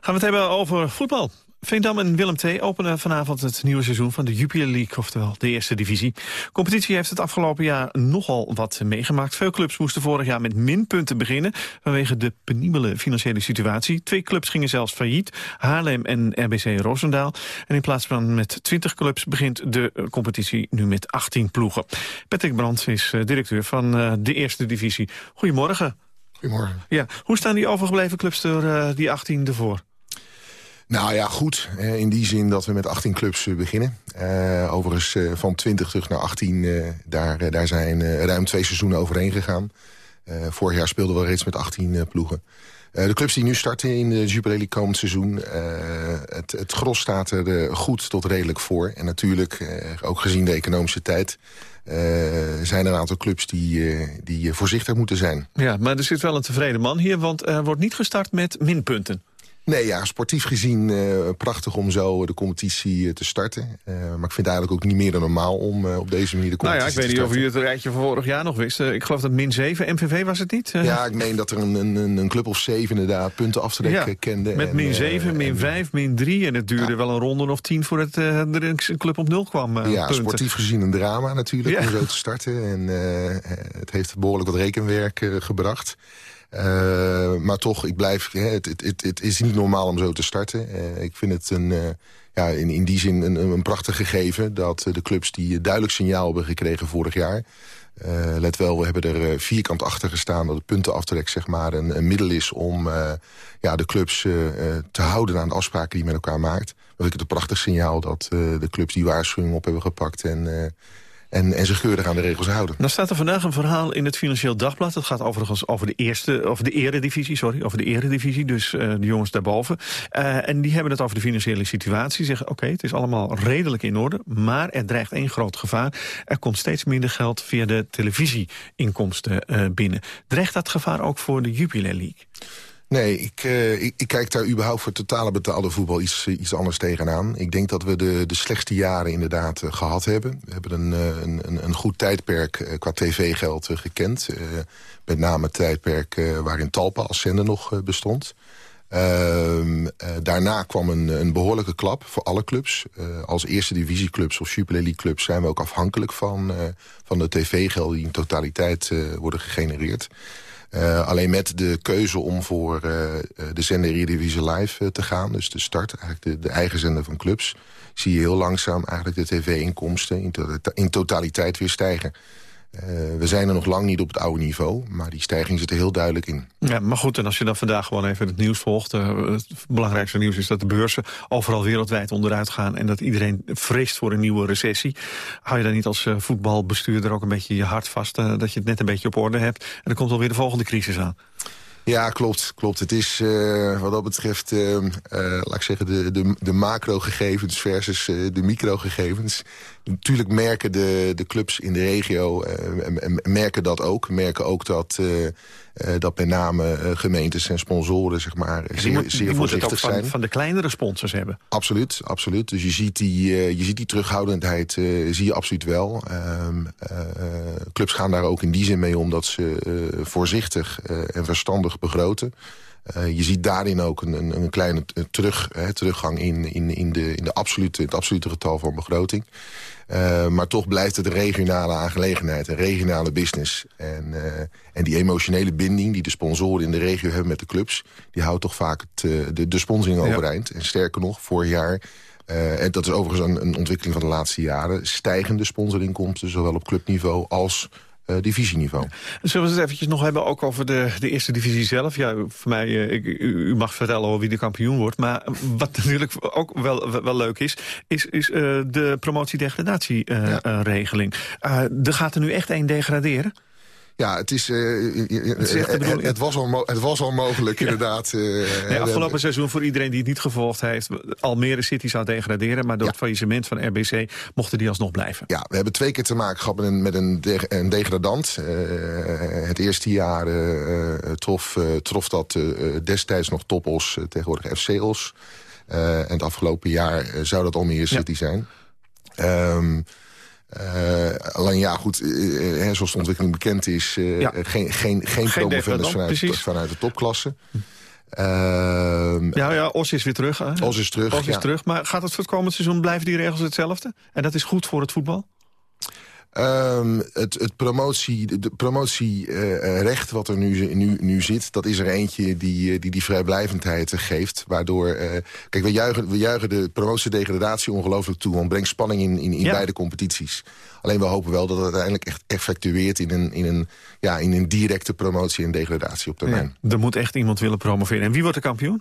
we het hebben over voetbal. Veendam en Willem II openen vanavond het nieuwe seizoen van de Jupiler League, oftewel de eerste divisie. De competitie heeft het afgelopen jaar nogal wat meegemaakt. Veel clubs moesten vorig jaar met minpunten beginnen vanwege de penibele financiële situatie. Twee clubs gingen zelfs failliet, Haarlem en RBC Roosendaal. En in plaats van met 20 clubs begint de competitie nu met 18 ploegen. Patrick Brandt is eh, directeur van eh, de eerste divisie. Goedemorgen. Goedemorgen. Ja, hoe staan die overgebleven clubs er, die 18 ervoor? Nou ja, goed. In die zin dat we met 18 clubs beginnen. Uh, overigens uh, van 20 terug naar 18, uh, daar, daar zijn ruim twee seizoenen overheen gegaan. vorig jaar speelden we reeds met 18 ploegen. de clubs die nu starten in de Jubilee League komend seizoen... het, het gros staat er goed tot redelijk voor. En natuurlijk, ook gezien de economische tijd... zijn er een aantal clubs die, die voorzichtig moeten zijn. Ja, maar er zit wel een tevreden man hier, want er wordt niet gestart met minpunten. Nee, ja, sportief gezien uh, prachtig om zo de competitie uh, te starten. Uh, maar ik vind het eigenlijk ook niet meer dan normaal om op deze manier de competitie te Nou ja, ik weet niet of u het rijtje van vorig jaar nog wist. ik geloof dat min 7, MVV was het niet? Ja, ik meen dat er een, een, een club of 7 inderdaad punten aftrek ja, kende. Met en, min 7, min 5, min 3. En het duurde ja. wel een ronde of 10 voordat er een club op 0 kwam. ja, punten. sportief gezien een drama natuurlijk om zo te starten. En het heeft behoorlijk wat rekenwerk gebracht. Uh, maar toch, ik blijf, hè, het, het, het, is niet normaal om zo te starten. Uh, ik vind het een, uh, ja, in, in die zin een, een prachtig gegeven... dat de clubs die duidelijk signaal hebben gekregen vorig jaar... let wel, we hebben er vierkant achter gestaan... dat het puntenaftrek zeg maar, een, middel is om ja, de clubs te houden... aan de afspraken die met elkaar maakt. Dan vind ik het een prachtig signaal dat de clubs die waarschuwing op hebben gepakt... en en, en zich keurig aan de regels houden. Dan staat er vandaag een verhaal in het Financieel Dagblad. Dat gaat overigens over de eerste, over de eredivisie, sorry, over de eredivisie, dus uh, de jongens daarboven. Uh, en die hebben het over de financiële situatie. Zeggen, oké, het is allemaal redelijk in orde, maar er dreigt één groot gevaar. Er komt steeds minder geld via de televisieinkomsten uh, binnen. Dreigt dat gevaar ook voor de Jupiler League? Nee, ik, uh, ik, ik, kijk daar überhaupt voor totale betaalde voetbal iets, iets anders tegenaan. Ik denk dat we de, de slechtste jaren inderdaad uh, gehad hebben. We hebben een, een, een goed tijdperk qua tv-geld gekend. met name het tijdperk waarin Talpa als zender nog bestond. Ehm, daarna kwam een, een behoorlijke klap voor alle clubs. als eerste divisieclubs of Super League clubs zijn we ook afhankelijk van, van de tv-gelden die in totaliteit worden gegenereerd. Uh, alleen met de keuze om voor uh, de zender Eredivisie Live te gaan... dus de start, eigenlijk de, de, eigen zender van clubs... zie je heel langzaam eigenlijk de tv-inkomsten in, to in, totaliteit weer stijgen. We zijn er nog lang niet op het oude niveau, maar die stijging zit er heel duidelijk in. Ja, maar goed, en als je dan vandaag gewoon even het nieuws volgt... het belangrijkste nieuws is dat de beurzen overal wereldwijd onderuit gaan... en dat iedereen vreest voor een nieuwe recessie. Hou je dan niet als voetbalbestuurder ook een beetje je hart vast... dat je het net een beetje op orde hebt en er komt alweer de volgende crisis aan? Ja, klopt. klopt. Het is uh, wat dat betreft, uh, uh, laat ik zeggen, de, de, de macro-gegevens versus de micro-gegevens. Natuurlijk merken de, de clubs in de regio merken dat ook. Merken ook dat, dat met name gemeentes en sponsoren zeg maar, zeer, moet, zeer voorzichtig het ook zijn. Van, van de kleinere sponsors hebben. Absoluut, absoluut. Dus je ziet die, je ziet die terughoudendheid zie je absoluut wel. Um, clubs gaan daar ook in die zin mee om dat ze voorzichtig en verstandig begroten. Je ziet daarin ook een, een, een kleine terug, hè, teruggang in, in, in, de, in de absolute, het absolute getal van begroting. Uh, maar toch blijft het een regionale aangelegenheid, een regionale business. En, uh, en die emotionele binding die de sponsoren in de regio hebben met de clubs... die houdt toch vaak het, de, de sponsoring overeind. En sterker nog, vorig jaar... en dat is overigens een, een ontwikkeling van de laatste jaren... stijgende sponsorinkomsten, zowel op clubniveau als uh, divisieniveau. Zullen we het eventjes nog hebben ook over de, de eerste divisie zelf? Ja, voor mij, uh, ik, u, u, mag vertellen wie de kampioen wordt. Maar wat natuurlijk ook wel, wel leuk is, is, is uh, de promotie-degradatieregeling. Ja. er gaat er nu echt één degraderen? Ja, het, is, uh, het, is het, het, was al het was al mogelijk, ja. inderdaad. Uh, nee, afgelopen seizoen, voor iedereen die het niet gevolgd heeft... Almere City zou degraderen, maar door ja. het faillissement van RBC... mochten die alsnog blijven. Ja, we hebben twee keer te maken gehad met een, met een, de, een degradant. Uh, het eerste jaar trof, trof dat destijds nog Topos, tegenwoordig FC Os. en het afgelopen jaar zou dat Almere City ja. zijn. Um, uh, alleen ja, goed, uh, zoals de ontwikkeling bekend is... Uh, ja. geen, geen, geen, geen vanuit, vanuit de topklasse. Ja, ja, Os is weer terug. Hè? Os is terug, Os is ja. terug. Maar gaat het voor het komend seizoen, blijven die regels hetzelfde? En dat is goed voor het voetbal? Um, het, het promotie, de promotierecht uh, wat er nu, nu, nu zit... dat is er eentje die die, die vrijblijvendheid geeft. Waardoor, uh, kijk, we juichen, we juichen de promotiedegradatie ongelooflijk toe... want brengt spanning in, in, in ja. beide competities. Alleen we hopen wel dat het uiteindelijk echt effectueert... in een, in een, ja, in een directe promotie en degradatie op termijn. Ja, er moet echt iemand willen promoveren. En wie wordt de kampioen?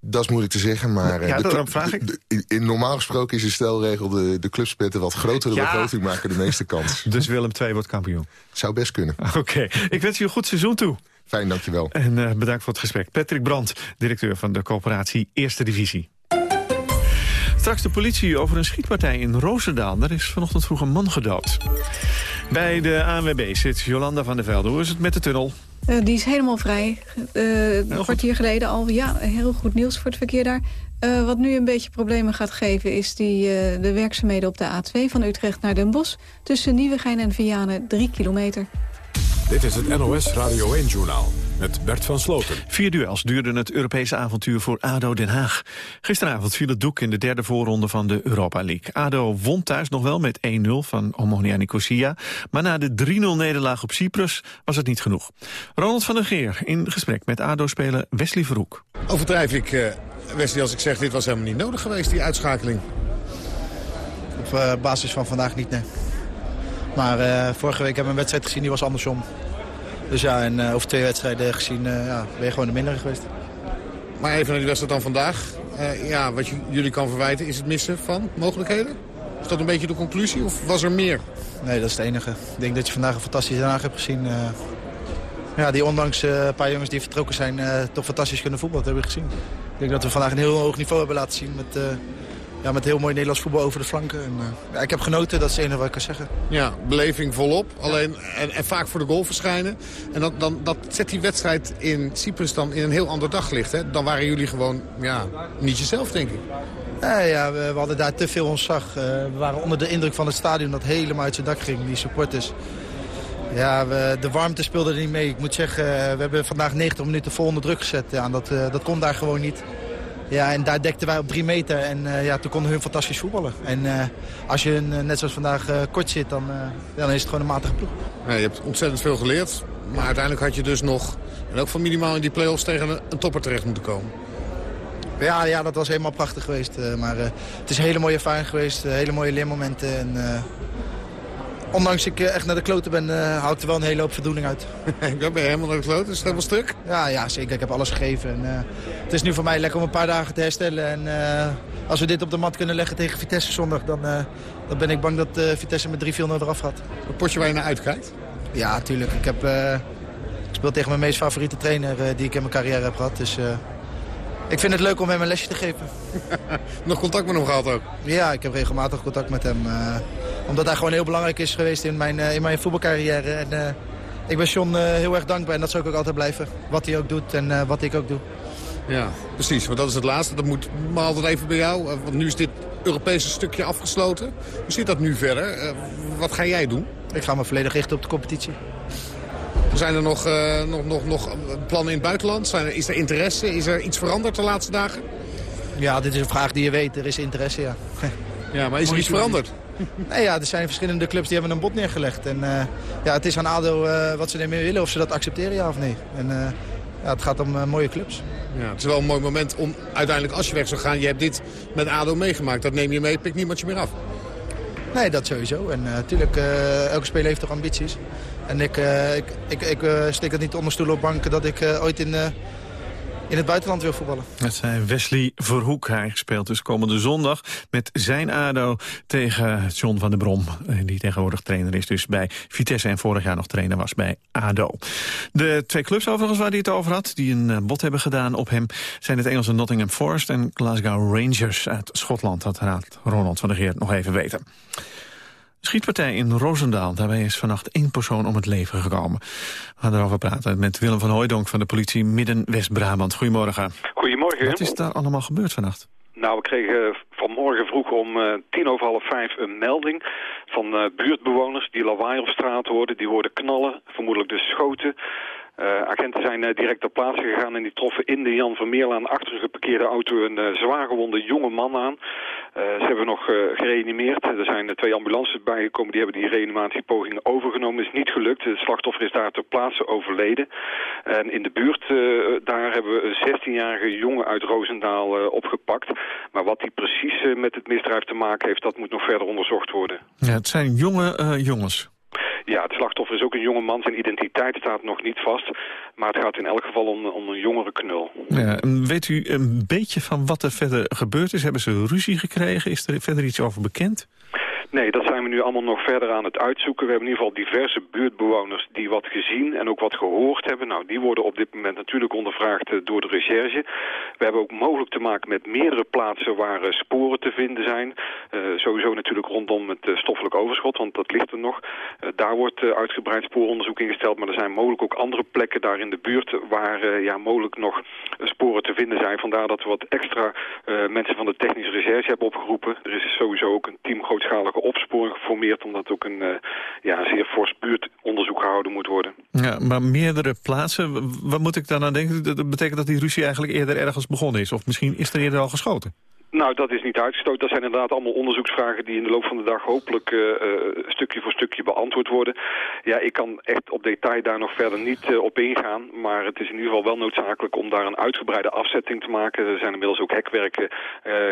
Dat is moeilijk te zeggen, maar ja, de, vraag ik. De, in, normaal gesproken is de stelregel... de, de clubs met een wat grotere ja. begroting maken de meeste kans. Dus Willem II wordt kampioen? Zou best kunnen. Oké, okay. ik wens u een goed seizoen toe. Fijn, dankjewel. En uh, bedankt voor het gesprek. Patrick Brandt, directeur van de coöperatie Eerste Divisie. Straks de politie over een schietpartij in Roosendaal. Daar is vanochtend vroeg een man gedood. Bij de ANWB zit Jolanda van der Velde. Hoe is het met de tunnel? Uh, die is helemaal vrij. Uh, een kwartier geleden al. Ja, heel goed nieuws voor het verkeer daar. Uh, wat nu een beetje problemen gaat geven... is die, de werkzaamheden op de A2 van Utrecht naar Den Bosch... tussen Nieuwegein en Vianen, drie kilometer. Dit is het NOS Radio 1-journaal met Bert van Sloten. Vier duels duurde het Europese avontuur voor ADO Den Haag. Gisteravond viel het doek in de derde voorronde van de Europa League. ADO won thuis nog wel met 1-0 van Omonia Nicosia. Maar na de 3-0-nederlaag op Cyprus was het niet genoeg. Ronald van der Geer in gesprek met ADO-speler Wesley Verhoek. Overdrijf ik, uh, Wesley, als ik zeg dit was helemaal niet nodig geweest, die uitschakeling? Op uh, basis van vandaag niet, nee. Maar uh, vorige week hebben we een wedstrijd gezien, die was andersom. Dus ja, en uh, over twee wedstrijden gezien uh, ja, ben je gewoon de minder geweest. Maar even naar die wedstrijd dan vandaag. Ja, wat jullie kan verwijten is het missen van mogelijkheden? Is dat een beetje de conclusie of was er meer? Nee, dat is het enige. Ik denk dat je vandaag een fantastische dag hebt gezien. ja, die ondanks een paar jongens die vertrokken zijn toch fantastisch kunnen voetballen. Dat hebben we gezien. Ik denk dat we vandaag een heel hoog niveau hebben laten zien met ja, met heel mooi Nederlands voetbal over de flanken. En, uh, ja, ik heb genoten, dat is het enige wat ik kan zeggen. Ja, beleving volop. Alleen, en, en vaak voor de goal verschijnen. En dat, dan, dat zet die wedstrijd in Cyprus dan in een heel ander daglicht. Hè? Dan waren jullie gewoon ja, niet jezelf, denk ik. Ja, ja we, we hadden daar te veel ontzag. Uh, we waren onder de indruk van het stadion dat helemaal uit zijn dak ging, die supporters. Ja, we, de warmte speelde er niet mee. Ik moet zeggen, we hebben vandaag 90 minuten vol onder druk gezet. Ja, dat, uh, dat kon daar gewoon niet. Ja, en daar dekten wij op drie meter en uh, ja, toen konden hun fantastisch voetballen. En uh, als je uh, net zoals vandaag kort zit, dan, dan is het gewoon een matige ploeg. Ja, je hebt ontzettend veel geleerd, maar uiteindelijk had je dus nog, en ook van minimaal in die play-offs tegen een, een topper terecht moeten komen. Ja, ja, dat was helemaal prachtig geweest. maar het is een hele mooie ervaring geweest, hele mooie leermomenten. En, ondanks ik echt naar de kloten ben, uh, houdt er wel een hele hoop voldoening uit. Dan ben helemaal naar de kloten? Is het helemaal stuk? Ja, ja, zeker. Ik heb alles gegeven. En, uh, het is nu voor mij lekker om een paar dagen te herstellen. En uh, als we dit op de mat kunnen leggen tegen Vitesse zondag... dan, dan ben ik bang dat Vitesse met 3-4-0 eraf gaat. Een potje waar je naar uitkijkt? Ja, tuurlijk. Ik heb gespeeld tegen mijn meest favoriete trainer die ik in mijn carrière heb gehad. Dus ik vind het leuk om hem een lesje te geven. Nog contact met hem gehad ook? Ja, ik heb regelmatig contact met hem. Uh, omdat hij gewoon heel belangrijk is geweest in mijn, uh, in mijn voetbalcarrière. En, uh, ik ben John heel erg dankbaar en dat zal ik ook altijd blijven. Wat hij ook doet en wat ik ook doe. Ja, precies. Want dat is het laatste. Dat moet maar altijd even bij jou. Want nu is dit Europese stukje afgesloten. Hoe zit dat nu verder? wat ga jij doen? Ik ga me volledig richten op de competitie. Zijn er nog, uh, nog, nog, nog plannen in het buitenland? Zijn er, is er interesse? Is er iets veranderd de laatste dagen? Ja, dit is een vraag die je weet. Er is interesse, ja. Ja, maar is er iets veranderd? Nee, ja, er zijn verschillende clubs die hebben een bod neergelegd. En uh, ja, het is aan ADO uh, wat ze ermee willen, of ze dat accepteren, ja of nee. En uh, ja, het gaat om mooie clubs. Ja, het is wel een mooi moment om uiteindelijk, als je weg zou gaan... je hebt dit met ADO meegemaakt, dat neem je mee, pikt niemand je meer af. Nee, dat sowieso. En natuurlijk, elke speler heeft toch ambities. En ik, ik, ik, ik steek het niet onder stoel op banken dat ik ooit in in het buitenland wil voetballen. Het zei Wesley Verhoek. Hij speelt dus komende zondag met zijn ADO tegen John van der Brom. Eh, die tegenwoordig trainer is dus bij Vitesse en vorig jaar nog trainer was bij ADO. De twee clubs overigens waar hij het over had, die een eh, bod hebben gedaan op hem... zijn het Engelse Nottingham Forest en Glasgow Rangers uit Schotland. Dat raadt Ronald van der Geert nog even weten. Schietpartij in Roosendaal. Daarbij is vannacht één persoon om het leven gekomen. We gaan erover praten met Willem van Hooijdonk van de politie Midden-West-Brabant. Goedemorgen. Goedemorgen. Wat is daar allemaal gebeurd vannacht? Nou, we kregen vanmorgen vroeg om uh, tien over half vijf een melding van uh, buurtbewoners die lawaai op straat hoorden. Die hoorden knallen, vermoedelijk dus schoten. Uh, agenten zijn uh, direct ter plaatse gegaan en die troffen in de Jan Vermeerlaan achter een geparkeerde auto een uh, zwaargewonde jonge man aan. Ze hebben nog gereanimeerd. Er zijn twee ambulances bijgekomen die hebben die reanimatiepoging overgenomen. is niet gelukt. Het slachtoffer is daar ter plaatse overleden. En in de buurt daar hebben we een 16-jarige jongen uit Roosendaal opgepakt. Maar wat die precies met het misdrijf te maken heeft, dat moet nog verder onderzocht worden. Ja, het zijn jonge jongens. Ja, het slachtoffer is ook een jonge man. Zijn identiteit staat nog niet vast. Maar het gaat in elk geval om, een jongere knul. Ja, weet u een beetje van wat er verder gebeurd is? Hebben ze ruzie gekregen? Is er verder iets over bekend? Nee, dat zijn we nu allemaal nog verder aan het uitzoeken. We hebben in ieder geval diverse buurtbewoners die wat gezien en ook wat gehoord hebben. Nou, die worden op dit moment natuurlijk ondervraagd eh, door de recherche. We hebben ook mogelijk te maken met meerdere plaatsen waar uh, sporen te vinden zijn. Uh, sowieso natuurlijk rondom het stoffelijk overschot, want dat ligt er nog. daar wordt uitgebreid spooronderzoek ingesteld, maar er zijn mogelijk ook andere plekken daar in de buurt waar ja, mogelijk nog sporen te vinden zijn. Vandaar dat we wat extra mensen van de technische recherche hebben opgeroepen. Er is sowieso ook een team opsporing geformeerd... omdat ook een uh, ja, zeer fors buurtonderzoek gehouden moet worden. Ja, maar meerdere plaatsen, wat moet ik dan aan denken? Dat betekent dat die ruzie eigenlijk eerder ergens begonnen is? Of misschien is er eerder al geschoten? Nou, dat is niet uitgestoten. Dat zijn inderdaad allemaal onderzoeksvragen die in de loop van de dag hopelijk uh, uh, stukje voor stukje beantwoord worden. Ja, ik kan echt op detail daar nog verder niet uh, op ingaan. Maar het is in ieder geval wel noodzakelijk om daar een uitgebreide afzetting te maken. Er zijn inmiddels ook hekwerken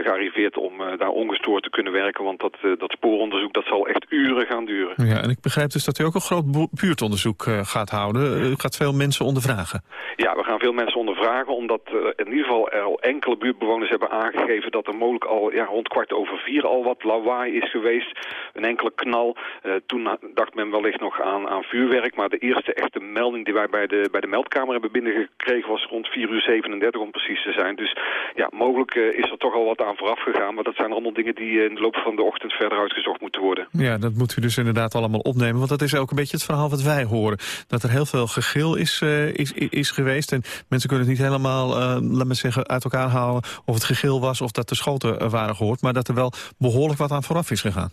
gearriveerd om daar ongestoord te kunnen werken. Want dat, dat spooronderzoek dat zal echt uren gaan duren. Ja, en ik begrijp dus dat u ook een groot buurtonderzoek gaat houden. U gaat veel mensen ondervragen. Ja, we gaan veel mensen ondervragen. Omdat in ieder geval er al enkele buurtbewoners hebben aangegeven dat er mogelijk al ja, rond kwart over vier al wat lawaai is geweest. Een enkele knal. Uh, toen dacht men wellicht nog aan, aan vuurwerk. Maar de eerste echte melding die wij bij de, bij de meldkamer hebben binnengekregen was rond 4 uur 37 om precies te zijn. Dus ja, mogelijk uh, is er toch al wat aan vooraf gegaan. Maar dat zijn allemaal dingen die in de loop van de ochtend verder uitgezocht moeten worden. Ja, dat moet u dus inderdaad allemaal opnemen. Want dat is ook een beetje het verhaal wat wij horen. Dat er heel veel gegil is, is, is geweest. En mensen kunnen het niet helemaal, laat me zeggen, uit elkaar halen of het gegil was of dat de schoten waren gehoord... maar dat er wel behoorlijk wat aan vooraf is gegaan.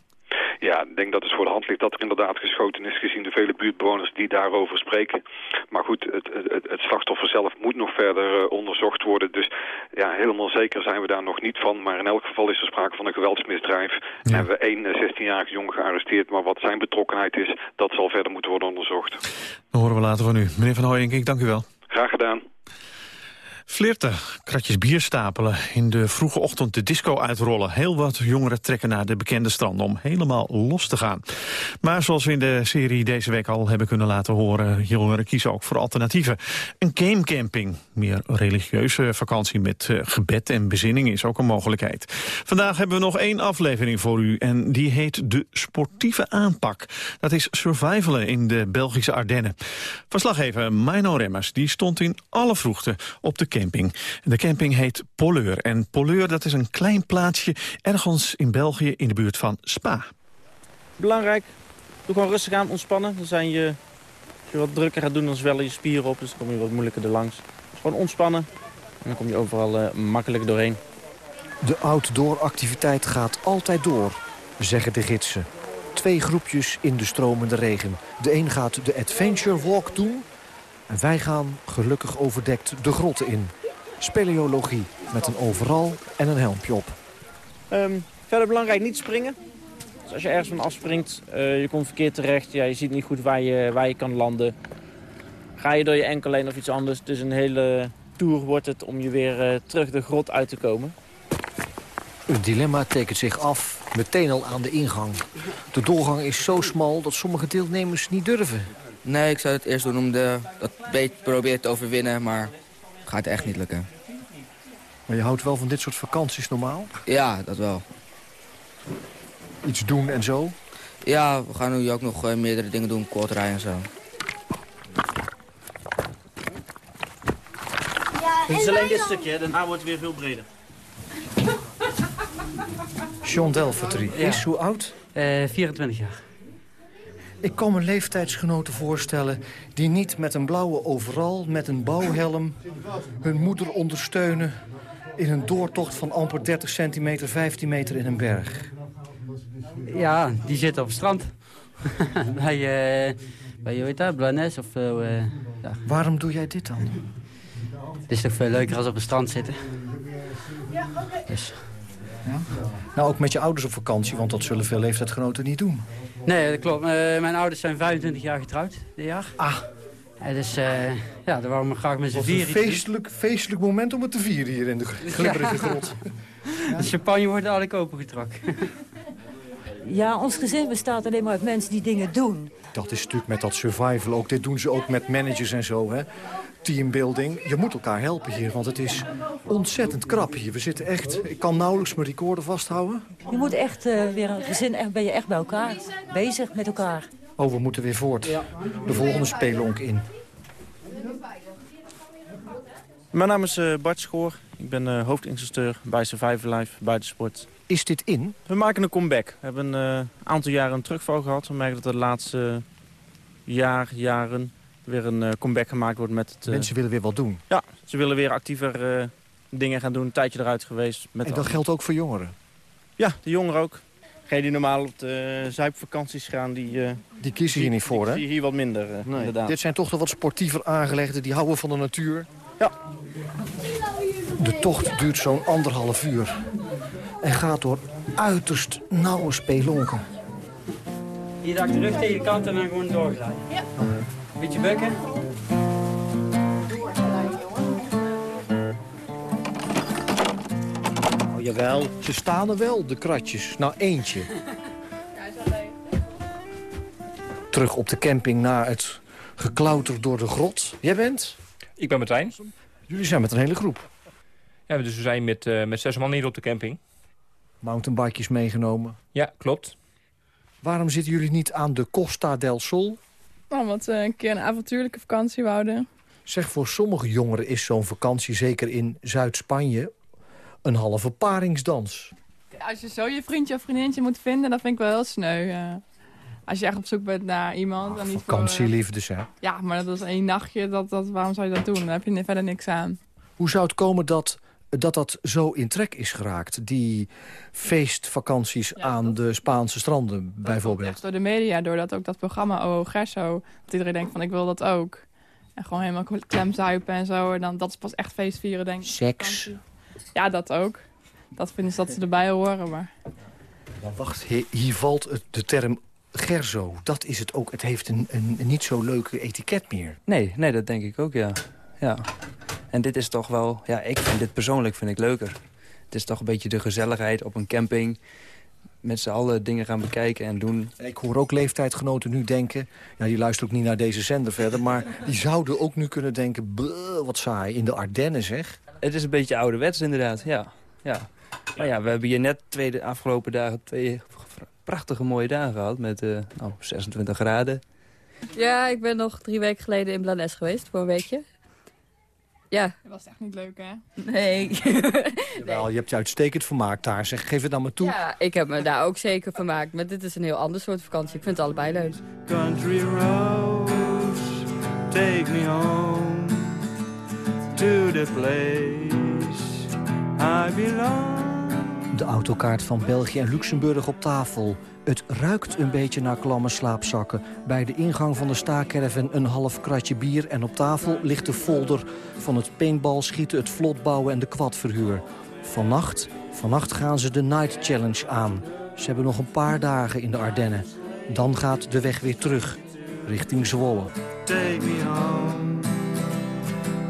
Ja, ik denk dat het voor de hand ligt dat er inderdaad geschoten is... gezien de vele buurtbewoners die daarover spreken. Maar goed, het, het, het slachtoffer zelf moet nog verder uh, onderzocht worden. Dus ja, helemaal zeker zijn we daar nog niet van. Maar in elk geval is er sprake van een geweldsmisdrijf. Ja. Hebben we één 16-jarige eh, jongen gearresteerd. Maar wat zijn betrokkenheid is, dat zal verder moeten worden onderzocht. Dan horen we later van u. Meneer Van Hooyink, ik dank u wel. Graag gedaan. Flirten, kratjes bier stapelen, in de vroege ochtend de disco uitrollen. Heel wat jongeren trekken naar de bekende stranden om helemaal los te gaan. Maar zoals we in de serie deze week al hebben kunnen laten horen... jongeren kiezen ook voor alternatieven. Een gamecamping, meer religieuze vakantie met uh, gebed en bezinning is ook een mogelijkheid. Vandaag hebben we nog één aflevering voor u en die heet De Sportieve Aanpak. Dat is survivalen in de Belgische Ardennen. Verslaggever Mino Remmers die stond in alle vroegte op de camping. De camping heet Polleur. En Polleur dat is een klein plaatsje ergens in België in de buurt van Spa. Belangrijk, doe gewoon rustig aan, ontspannen. Dan zijn je, als je wat drukker gaat doen, dan zwellen je spieren op. Dus dan kom je wat moeilijker erlangs. Dus gewoon ontspannen en dan kom je overal uh, makkelijk doorheen. De outdoor activiteit gaat altijd door, zeggen de gidsen. Twee groepjes in de stromende regen. De een gaat de adventure walk doen En wij gaan gelukkig overdekt de grotten in. Speleologie met een overal en een helmpje op. Ehm, verder belangrijk niet springen. Dus als je ergens van afspringt, uh, je komt verkeerd terecht. Ja, je ziet niet goed waar je, waar je kan landen. Ga je door je enkel heen of iets anders. Dus een hele tour wordt het om je weer uh, terug de grot uit te komen. Het dilemma tekent zich af meteen al aan de ingang. De doorgang is zo smal dat sommige deelnemers niet durven. Nee, ik zou het eerst doen om de, dat beet proberen te overwinnen, maar gaat echt niet lukken. Maar je houdt wel van dit soort vakanties normaal? Ja, dat wel. Iets doen en zo? Ja, we gaan nu ook nog uh, meerdere dingen doen, kortrijden en zo. Het is alleen dit stukje, daarna wordt het weer veel breder. John Delvertry is hoe oud? Uh, 24 jaar. Ik kan me leeftijdsgenoten voorstellen die niet met een blauwe overal, met een bouwhelm... hun moeder ondersteunen in een doortocht van amper 30 centimeter, 15 meter in een berg. Ja, die zitten op het strand. bij, uh, bij, je weet dat, Blanes of zo. Uh, ja. Waarom doe jij dit dan? Het is toch veel leuker als op het strand zitten. Dus. Ja? Nou, ook met je ouders op vakantie, want dat zullen veel leeftijdsgenoten niet doen. Nee, dat klopt. Uh, mijn ouders zijn 25 jaar getrouwd dit jaar. Ah. En dus uh, ja, daar waren we graag met z'n vieren. een feestelijk, feestelijk moment om het te vieren hier in de glibberige grot. Ja. De champagne wordt eigenlijk opengetrokken. Ja, ons gezin bestaat alleen maar uit mensen die dingen doen. Dat is natuurlijk met dat survival ook. Dit doen ze ook met managers en zo, hè. Teambuilding. Je moet elkaar helpen hier, want het is ontzettend krap hier. We zitten echt... Ik kan nauwelijks mijn recorder vasthouden. Je moet echt uh, weer een gezin... Echt, ben je echt bij elkaar. Bezig met elkaar. Oh, we moeten weer voort. De volgende spelonk in. Mijn naam is uh, Bart Schoor. Ik ben uh, hoofdinstructeur bij Survival Life, buitensport. Is dit in? We maken een comeback. We hebben een uh, aantal jaren een terugval gehad. We merken dat de laatste jaar, jaren weer een comeback gemaakt wordt met het... Mensen willen weer wat doen? Ja, ze willen weer actiever dingen gaan doen. Een tijdje eruit geweest. Met en dat geldt ook voor jongeren? Ja, de jongeren ook. Degenen die normaal op de zuipvakanties gaan, die... Uh, die kiezen hier niet voor, hè? Die hier wat minder, uh, nee. inderdaad. Dit zijn toch de wat sportiever aangelegden, die houden van de natuur. Ja. De tocht duurt zo'n anderhalf uur. En gaat door uiterst nauwe spelonken. Hier dacht de rug tegen de kant en dan gewoon doorglijden. Ja. Beetje bukken. Oh, jawel, ze staan er wel, de kratjes. Nou, eentje. Ja, is alleen. Terug op de camping naar het geklauter door de grot. Jij bent? Ik ben Martijn. Jullie zijn met een hele groep. Ja, dus we zijn met, uh, met zes man hier op de camping. Mountainbikejes meegenomen. Ja, klopt. Waarom zitten jullie niet aan de Costa del Sol? Oh, want we een keer een avontuurlijke vakantie wouden. Zeg, voor sommige jongeren is zo'n vakantie, zeker in Zuid-Spanje, een halve paringsdans. Als je zo je vriendje of vriendinnetje moet vinden, dan vind ik wel heel sneu. Uh, als je echt op zoek bent naar iemand. Dan niet vakantieliefdes, hè? Ja, maar dat is één nachtje. Dat, dat, waarom zou je dat doen? Dan heb je verder niks aan. Hoe zou het komen dat dat, dat zo in trek is geraakt? Die feestvakanties ja, aan dat, de Spaanse stranden, bijvoorbeeld. door de media, doordat ook dat programma OO Gerso... dat iedereen denkt van ik wil dat ook. En gewoon helemaal klemzuipen en zo. En dan, dat is pas echt feestvieren, denk ik. Seks. Ja, dat ook. Dat vinden ze dat ze erbij horen, maar... Maar wacht, hier valt het, de term Gerzo. Dat is het ook. Het heeft een, een, een niet zo leuke etiket meer. Nee, nee, dat denk ik ook, ja. ja. En dit is toch wel... Ja, ik vind dit persoonlijk vind ik leuker. Het is toch een beetje de gezelligheid op een camping met z'n allen dingen gaan bekijken en doen. Ik hoor ook leeftijdgenoten nu denken... Ja, die luisteren ook niet naar deze zender verder... maar die zouden ook nu kunnen denken... wat saai, in de Ardennen zeg. Het is een beetje ouderwets inderdaad, ja. ja. Maar ja, we hebben hier net twee, de afgelopen dagen twee prachtige mooie dagen gehad... met uh, nou, 26 graden. Ja, ik ben nog drie weken geleden in Blanes geweest voor een weekje. Ja. Dat was echt niet leuk, hè? Nee. Wel, je hebt je uitstekend vermaakt daar. Zeg, geef het dan maar toe. Ja, ik heb me daar ook zeker vermaakt. Maar dit is een heel ander soort vakantie. Ik vind het allebei leuk. Country roads, take me home to the place I belong. De autokaart van België en Luxemburg op tafel. Het ruikt een beetje naar klamme slaapzakken. Bij de ingang van de staakerven een half kratje bier... en op tafel ligt de folder van het paintballschieten, het vlotbouwen en de kwadverhuur. Vannacht, vannacht gaan ze de Night Challenge aan. Ze hebben nog een paar dagen in de Ardennen. Dan gaat de weg weer terug, richting Zwolle. Take me home,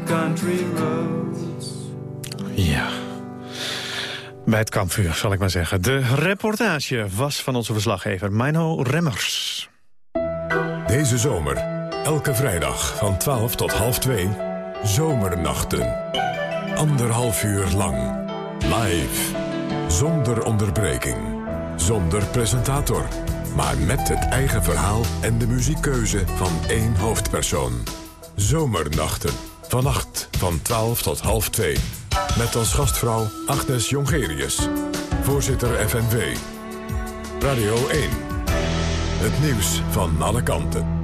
country roads. Ja. Bij het kampvuur, zal ik maar zeggen. De reportage was van onze verslaggever Mino Remmers. Deze zomer, elke vrijdag van 12 tot half 2, Zomernachten. Anderhalf uur lang. Live. Zonder onderbreking. Zonder presentator. Maar met het eigen verhaal en de muziekkeuze van één hoofdpersoon. Zomernachten. Vannacht van 12 tot half 2. Met als gastvrouw Agnes Jongerius. Voorzitter FNV. Radio 1. Het nieuws van alle kanten.